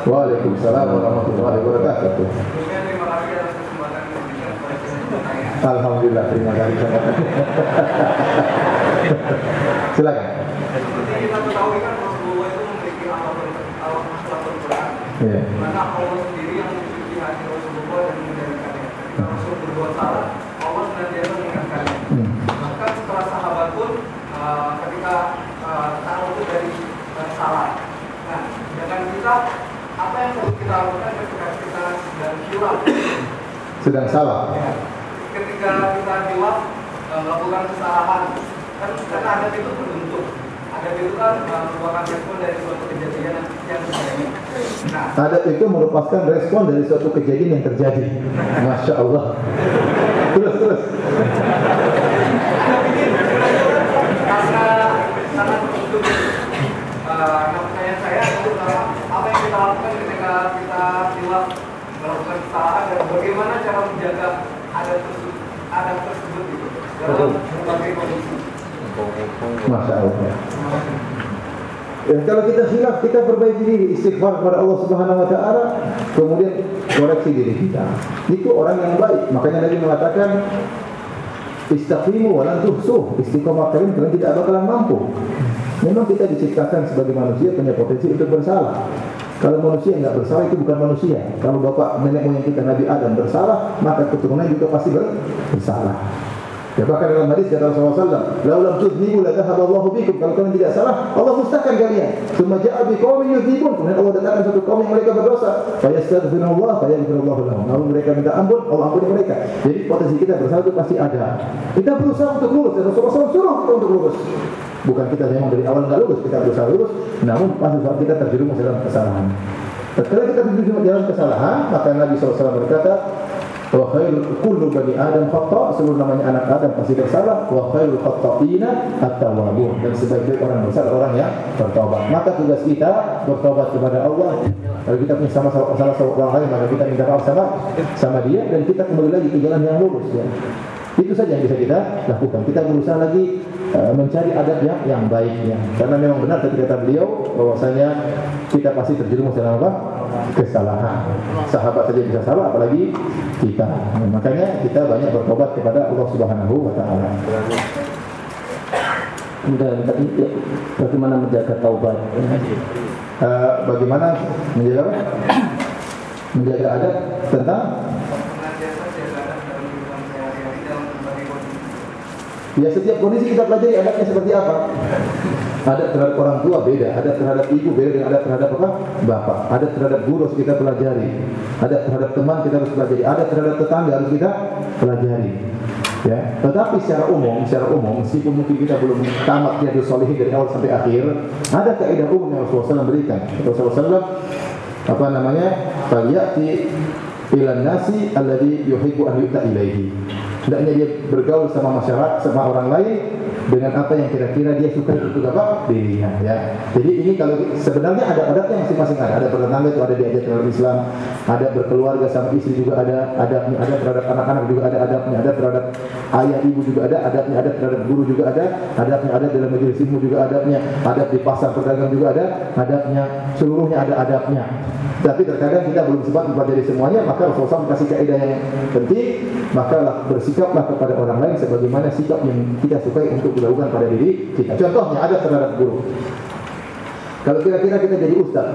Waalaikumsalam warahmatullahi wabarakatuh. Alhamdulillah terima kasih [LAUGHS] Silakan. Seperti kita ketahui kan Rasulullah itu memiliki masalah Quran. Iya. Mana Allah sendiri yang mencuci hati Rasulullah dan menjadikannya. Rasul berbuat salah, Allah senantiasa mengingatkannya. Hmm. Bahkan setelah sahabat pun uh, ketika uh, tahu itu dari uh, salah. Nah, dengan kita lakukan ketika kita sedang salah. Ya. Ketika kita hilaf e, melakukan kesalahan kan kan ada itu berbentuk ada itu kan e, merupakan respon dari suatu kejadian yang terjadi. Nah. Ada itu merupakan respon dari suatu kejadian yang terjadi. Masya Allah. Terus terus. Karena sangat berbentuk uh, saya saya itu lakukan ketika kita hilaf melakukan kesalahan dan bagaimana cara menjaga ada tersebut ada tersebut gitu dalam berbagai kondisi. Masya Allah. Ya, kalau kita hilaf, kita perbaiki diri, istighfar kepada Allah Subhanahu wa taala, kemudian koreksi diri kita. Itu orang yang baik. Makanya Nabi mengatakan istaqimu wa lan tuhsuh. Istiqomah kalian kalian tidak bakalan mampu. Memang kita diciptakan sebagai manusia punya potensi untuk bersalah. Kalau manusia nggak bersalah itu bukan manusia. Kalau bapak nenek moyang kita Nabi Adam bersalah, maka keturunan juga pasti bersalah. Ya bahkan dalam hadis kata Rasulullah SAW, "Laulam tuznibu la Allahu bikum." Kalau kalian tidak salah, Allah mustahkan kalian. Summa ja'a bi qaumin yuzibun. Kemudian Allah datangkan satu kaum yang mereka berdosa. Fa yastaghfirullah fa yaghfirullahu lahum. Lalu mereka minta ampun, Allah ampuni mereka. Jadi potensi kita bersalah itu pasti ada. Kita berusaha untuk lurus. Rasulullah SAW suruh kita untuk lurus. Bukan kita memang dari awal nggak lurus, kita berusaha lurus. Namun pasti saat kita terjerumus dalam kesalahan. Setelah kita terjerumus dalam kesalahan, maka Nabi SAW berkata, wa khairul kullu bani adam khata seluruh namanya anak adam pasti bersalah wa khairul khata'ina at-tawwabun. Dan sebaik-baik orang bersalah orang yang bertobat. Maka tugas kita bertobat kepada Allah. Kalau kita punya sama salah orang lain maka kita minta maaf sama sama dia dan kita kembali lagi ke jalan yang lurus ya. Itu saja yang bisa kita lakukan. Kita berusaha lagi uh, mencari adab yang yang baik ya. Karena memang benar tadi kata beliau bahwasanya kita pasti terjerumus dalam apa kesalahan. Sahabat saja bisa salah, apalagi kita. Nah, makanya kita banyak bertobat kepada Allah Subhanahu Wa Taala. Dan tadi ya, bagaimana menjaga taubat? Uh, bagaimana menjaga menjaga adab tentang Ya setiap kondisi kita pelajari adabnya seperti apa. Ada terhadap orang tua beda, ada terhadap ibu beda dengan ada terhadap apa? Bapak. Ada terhadap guru harus kita pelajari. Ada terhadap teman kita harus pelajari. Ada terhadap tetangga harus kita pelajari. Ya, tetapi secara umum, secara umum, meskipun mungkin kita belum tamat ya solihin dari awal sampai akhir, ada kaidah umum yang Rasulullah SAW berikan. Rasulullah SAW apa namanya? Faliyati ilan nasi alladhi yuhibbu an yu'ta ilaihi. Hendaknya dia bergaul sama masyarakat, sama orang lain dengan apa yang kira-kira dia suka untuk apa dirinya ya. Jadi ini kalau sebenarnya ada adatnya masing-masing ada. Ada bertetangga itu ada diajar dalam Islam, ada berkeluarga sama istri juga ada adabnya, ada terhadap anak-anak juga ada adabnya, ada terhadap ayah ibu juga ada adabnya, ada terhadap guru juga ada adabnya, ada dalam majelis ilmu juga adabnya, adab di pasar pedagang juga ada adabnya, seluruhnya ada adabnya. Tapi terkadang kita belum sempat mempelajari semuanya, maka Rasulullah kasih kaidah yang penting, maka bersikaplah kepada orang lain sebagaimana sikap yang kita sukai untuk dilakukan pada diri kita. Contohnya ada terhadap guru. Kalau kira-kira kita jadi ustaz,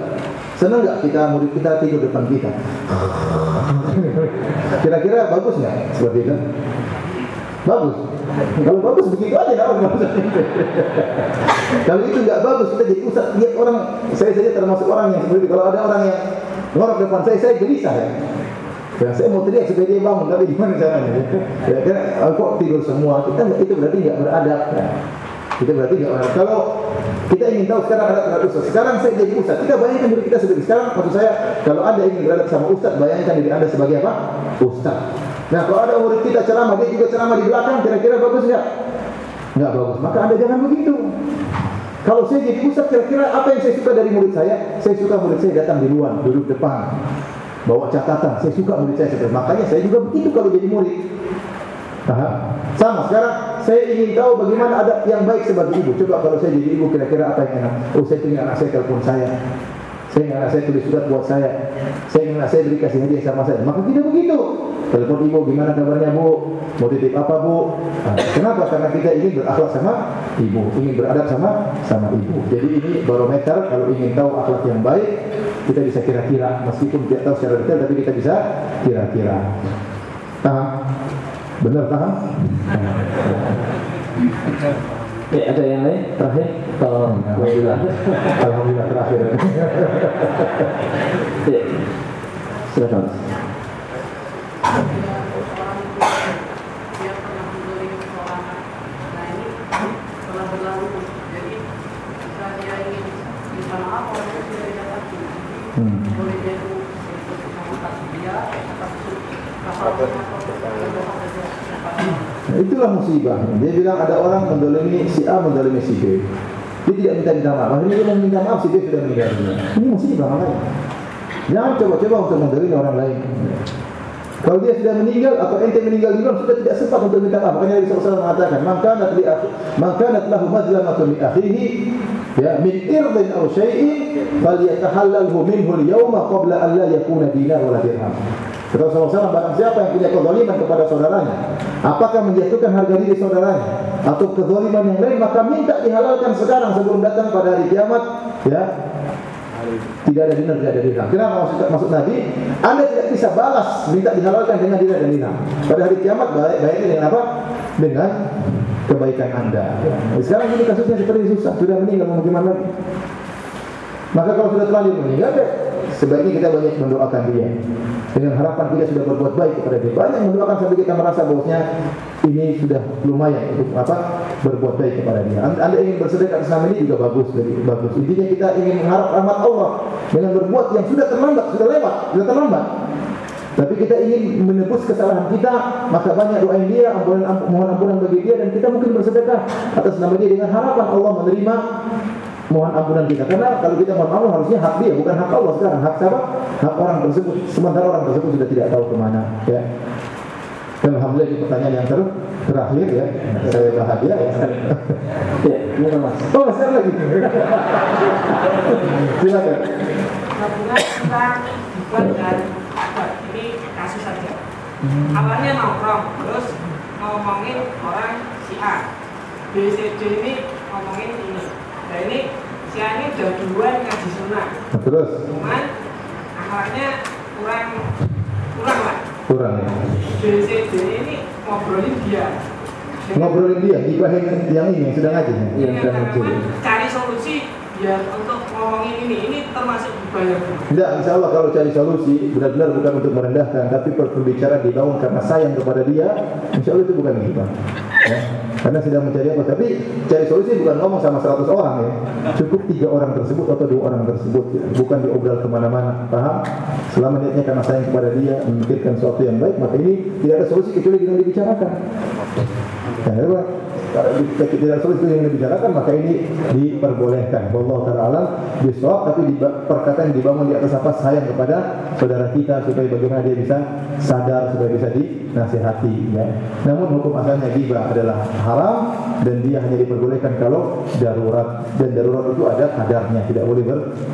senang nggak kita murid kita tidur depan kita? [LAUGHS] Kira-kira bagus nggak seperti itu? Bagus. Kalau bagus begitu aja lah [LAUGHS] Kalau itu nggak bagus kita jadi ustaz lihat orang saya saja termasuk orang yang seperti itu. Kalau ada orang yang ngorok depan saya saya gelisah ya. Ya, saya mau teriak supaya dia bangun, tapi gimana caranya? Ya, kan, kok tidur semua? Kita itu berarti nggak beradab. Ya. Kita berarti nggak beradab. Kalau kita ingin tahu sekarang ada terhadap ustaz. Sekarang saya jadi ustaz. Kita bayangkan diri kita sebagai sekarang. Maksud saya, kalau anda ingin beradab sama ustaz, bayangkan diri anda sebagai apa? Ustaz. Nah, kalau ada murid kita ceramah, dia juga ceramah di belakang, kira-kira bagus nggak? Nggak bagus. Maka anda jangan begitu. Kalau saya jadi ustaz, kira-kira apa yang saya suka dari murid saya? Saya suka murid saya datang di luar, duduk depan, bawa catatan. Saya suka murid saya seperti makanya saya juga begitu kalau jadi murid. Paham? Sama sekarang saya ingin tahu bagaimana adab yang baik sebagai ibu. Coba kalau saya jadi ibu kira-kira apa yang enak? Oh saya ingin anak saya telepon saya. Saya anak saya tulis surat buat saya. Saya anak saya beri kasih hadiah sama saya. Maka tidak begitu. Telepon ibu, gimana kabarnya bu? Mau titip apa bu? Nah, kenapa? Karena kita ingin berakhlak sama ibu, ingin beradab sama sama ibu. Jadi ini barometer kalau ingin tahu akhlak yang baik, kita bisa kira-kira meskipun tidak tahu secara detail tapi kita bisa kira-kira. Paham? Benar paham? [LAUGHS] Ya, ada yang lain terakhir? Kalau Alhamdulillah. Alhamdulillah terakhir. ya. Silakan. Hmm. Nah, itulah musibah. Dia bilang ada orang mendolimi si A mendolimi si B. Dia tidak minta minta maaf. Akhirnya dia minta maaf si B sudah meninggal dunia. Ini musibah makanya. Jangan coba-coba untuk mendolimi orang lain. Kalau dia sudah meninggal atau ente meninggal duluan sudah tidak sempat untuk minta maaf. Makanya Nabi SAW mengatakan, "Maka akhi, maka nak lahu mazlamatun li akhihi ya min irdin aw syai'in falyatahallalhu minhu al-yawma qabla an la yakuna dinar wala dirham." Kata Rasulullah barang siapa yang punya kezaliman kepada saudaranya, apakah menjatuhkan harga diri saudaranya atau kezaliman yang lain, maka minta dihalalkan sekarang sebelum datang pada hari kiamat, ya. Tidak ada dinar, tidak ada dirham. Kenapa maksud, maksud Nabi? Anda tidak bisa balas minta dihalalkan dengan dinar dan dirham. Pada hari kiamat bayarnya dengan apa? Dengan kebaikan Anda. Sekarang ini kasusnya seperti susah, sudah meninggal mau gimana lagi? Maka kalau sudah terlanjur meninggal, ya, sebaiknya kita banyak mendoakan dia. Dengan harapan kita sudah berbuat baik kepada dia. Banyak mendoakan sampai kita merasa bahwasanya ini sudah lumayan untuk apa berbuat baik kepada dia. Anda ingin bersedekah atas nama ini juga bagus, lebih bagus. Intinya kita ingin mengharap rahmat Allah dengan berbuat yang sudah terlambat, sudah lewat, sudah terlambat. Tapi kita ingin menebus kesalahan kita, maka banyak doa dia, ampunan, mohon ampunan bagi dia dan kita mungkin bersedekah atas nama dia dengan harapan Allah menerima mohon ampunan kita. Karena kalau kita mohon Allah harusnya hak dia, bukan hak Allah sekarang. Hak siapa? Hak orang tersebut. Sementara orang tersebut sudah tidak tahu ke mana. Ya. Dan Alhamdulillah ini pertanyaan yang ter terakhir ya. Saya bahagia ya. Ya, ini mas. Oh, masih ada lagi. Silakan. Gabungan kita dibuat dan ini kasus saja. Awalnya nongkrong, terus ngomongin orang si A. B, C, D ini ngomongin ini. Nah ini si A ini udah duluan ngaji sunnah. Nah, terus Cuman akhlaknya kurang kurang lah. kurang ya. C, D ini ngobrolin dia. Ngobrolin dia, ibahin yang ini yang sudah ngaji. ya? Iya, sudah muncul. Cari solusi biar untuk ini, ini termasuk. Tidak, insya Allah kalau cari solusi benar-benar bukan untuk merendahkan, tapi berbicara dibangun karena sayang kepada dia, insya Allah itu bukan hibah. Ya. Karena sedang mencari apa? Tapi cari solusi bukan ngomong sama 100 orang ya. Cukup tiga orang tersebut atau dua orang tersebut, ya. bukan diobrol ke mana-mana. Paham? Selama niatnya karena sayang kepada dia, memikirkan sesuatu yang baik, maka ini tidak ada solusi kecuali dengan dibicarakan. Ya, kita tidak solusi yang dibicarakan maka ini diperbolehkan. Wallahu taala bisawab tapi di perkataan dibangun di atas apa sayang kepada saudara kita supaya bagaimana dia bisa sadar supaya bisa dinasihati ya. Namun hukum asalnya riba adalah haram dan dia hanya diperbolehkan kalau darurat dan darurat itu ada kadarnya tidak boleh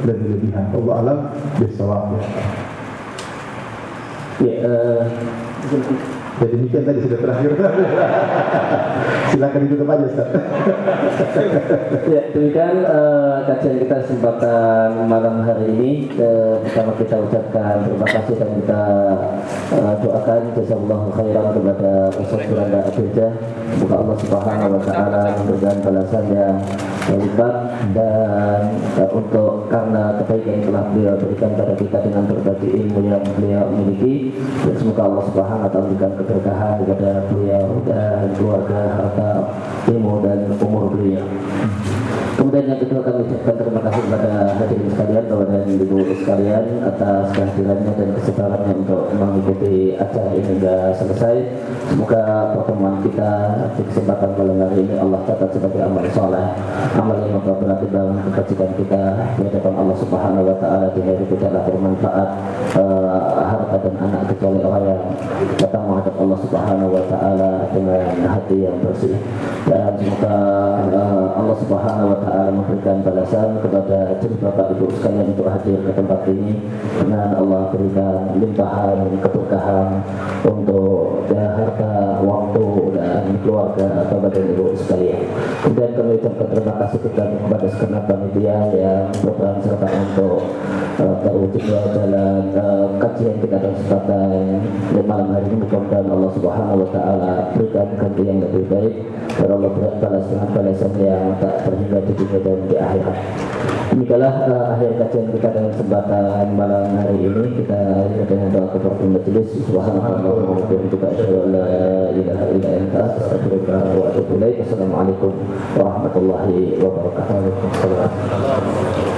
berlebihan. Allah alam bisawab ya. Ya, eh, Jadi demikian tadi sudah terakhir. [LAUGHS] Silakan ditutup aja Ustaz. [LAUGHS] Ya, demikian eh, kajian kita kesempatan malam hari ini. Eh, pertama kita ucapkan terima kasih dan kita eh, doakan jazakallahu khairan kepada Ustaz Firanda Abirja. Semoga Allah Subhanahu wa taala memberikan balasan yang berlipat dan eh, untuk karena kebaikan yang telah beliau berikan pada kita dengan berbagi ilmu yang beliau miliki. Dan semoga Allah Subhanahu wa taala memberikan keberkahan kepada beliau dan keluarga harta ilmu dan umur beliau. Kemudian yang kedua kami ucapkan terima kasih kepada hadirin sekalian, Bapak dan Ibu sekalian atas kehadirannya dan kesabarannya untuk mengikuti acara ini hingga selesai. Semoga pertemuan kita di kesempatan malam hari ini Allah catat sebagai amal soleh, amal yang membawa bangun kebajikan kita di hadapan Allah Subhanahu Wa Taala di hari tidaklah bermanfaat eh, harta dan anak kecuali orang yang datang menghadap Allah Subhanahu Wa Taala dengan hati yang bersih dan semoga eh, Allah Subhanahu Wa Taala memberikan balasan kepada jadi bapak ibu sekalian untuk hadir ke tempat ini. Dengan Allah berikan limpahan keberkahan untuk ya, harta waktu dan keluarga atau badan kemudian kami ucapkan terima kasih kepada segenap panitia yang berperan serta untuk uh, terwujudnya dalam uh, kajian kita dan kesempatan di malam hari ini mudah-mudahan Allah Subhanahu Wa Taala berikan ganti yang lebih baik dan Allah balas dengan balasan yang tak terhingga di dunia dan di akhirat. Demikianlah uh, akhir kajian kita dalam kesempatan malam hari ini kita dengan doa kepada majelis subhanallah wa bihamdika asyhadu an la ilaha illa anta astaghfiruka. Assalamualaikum warahmatullahi wabarakatuh.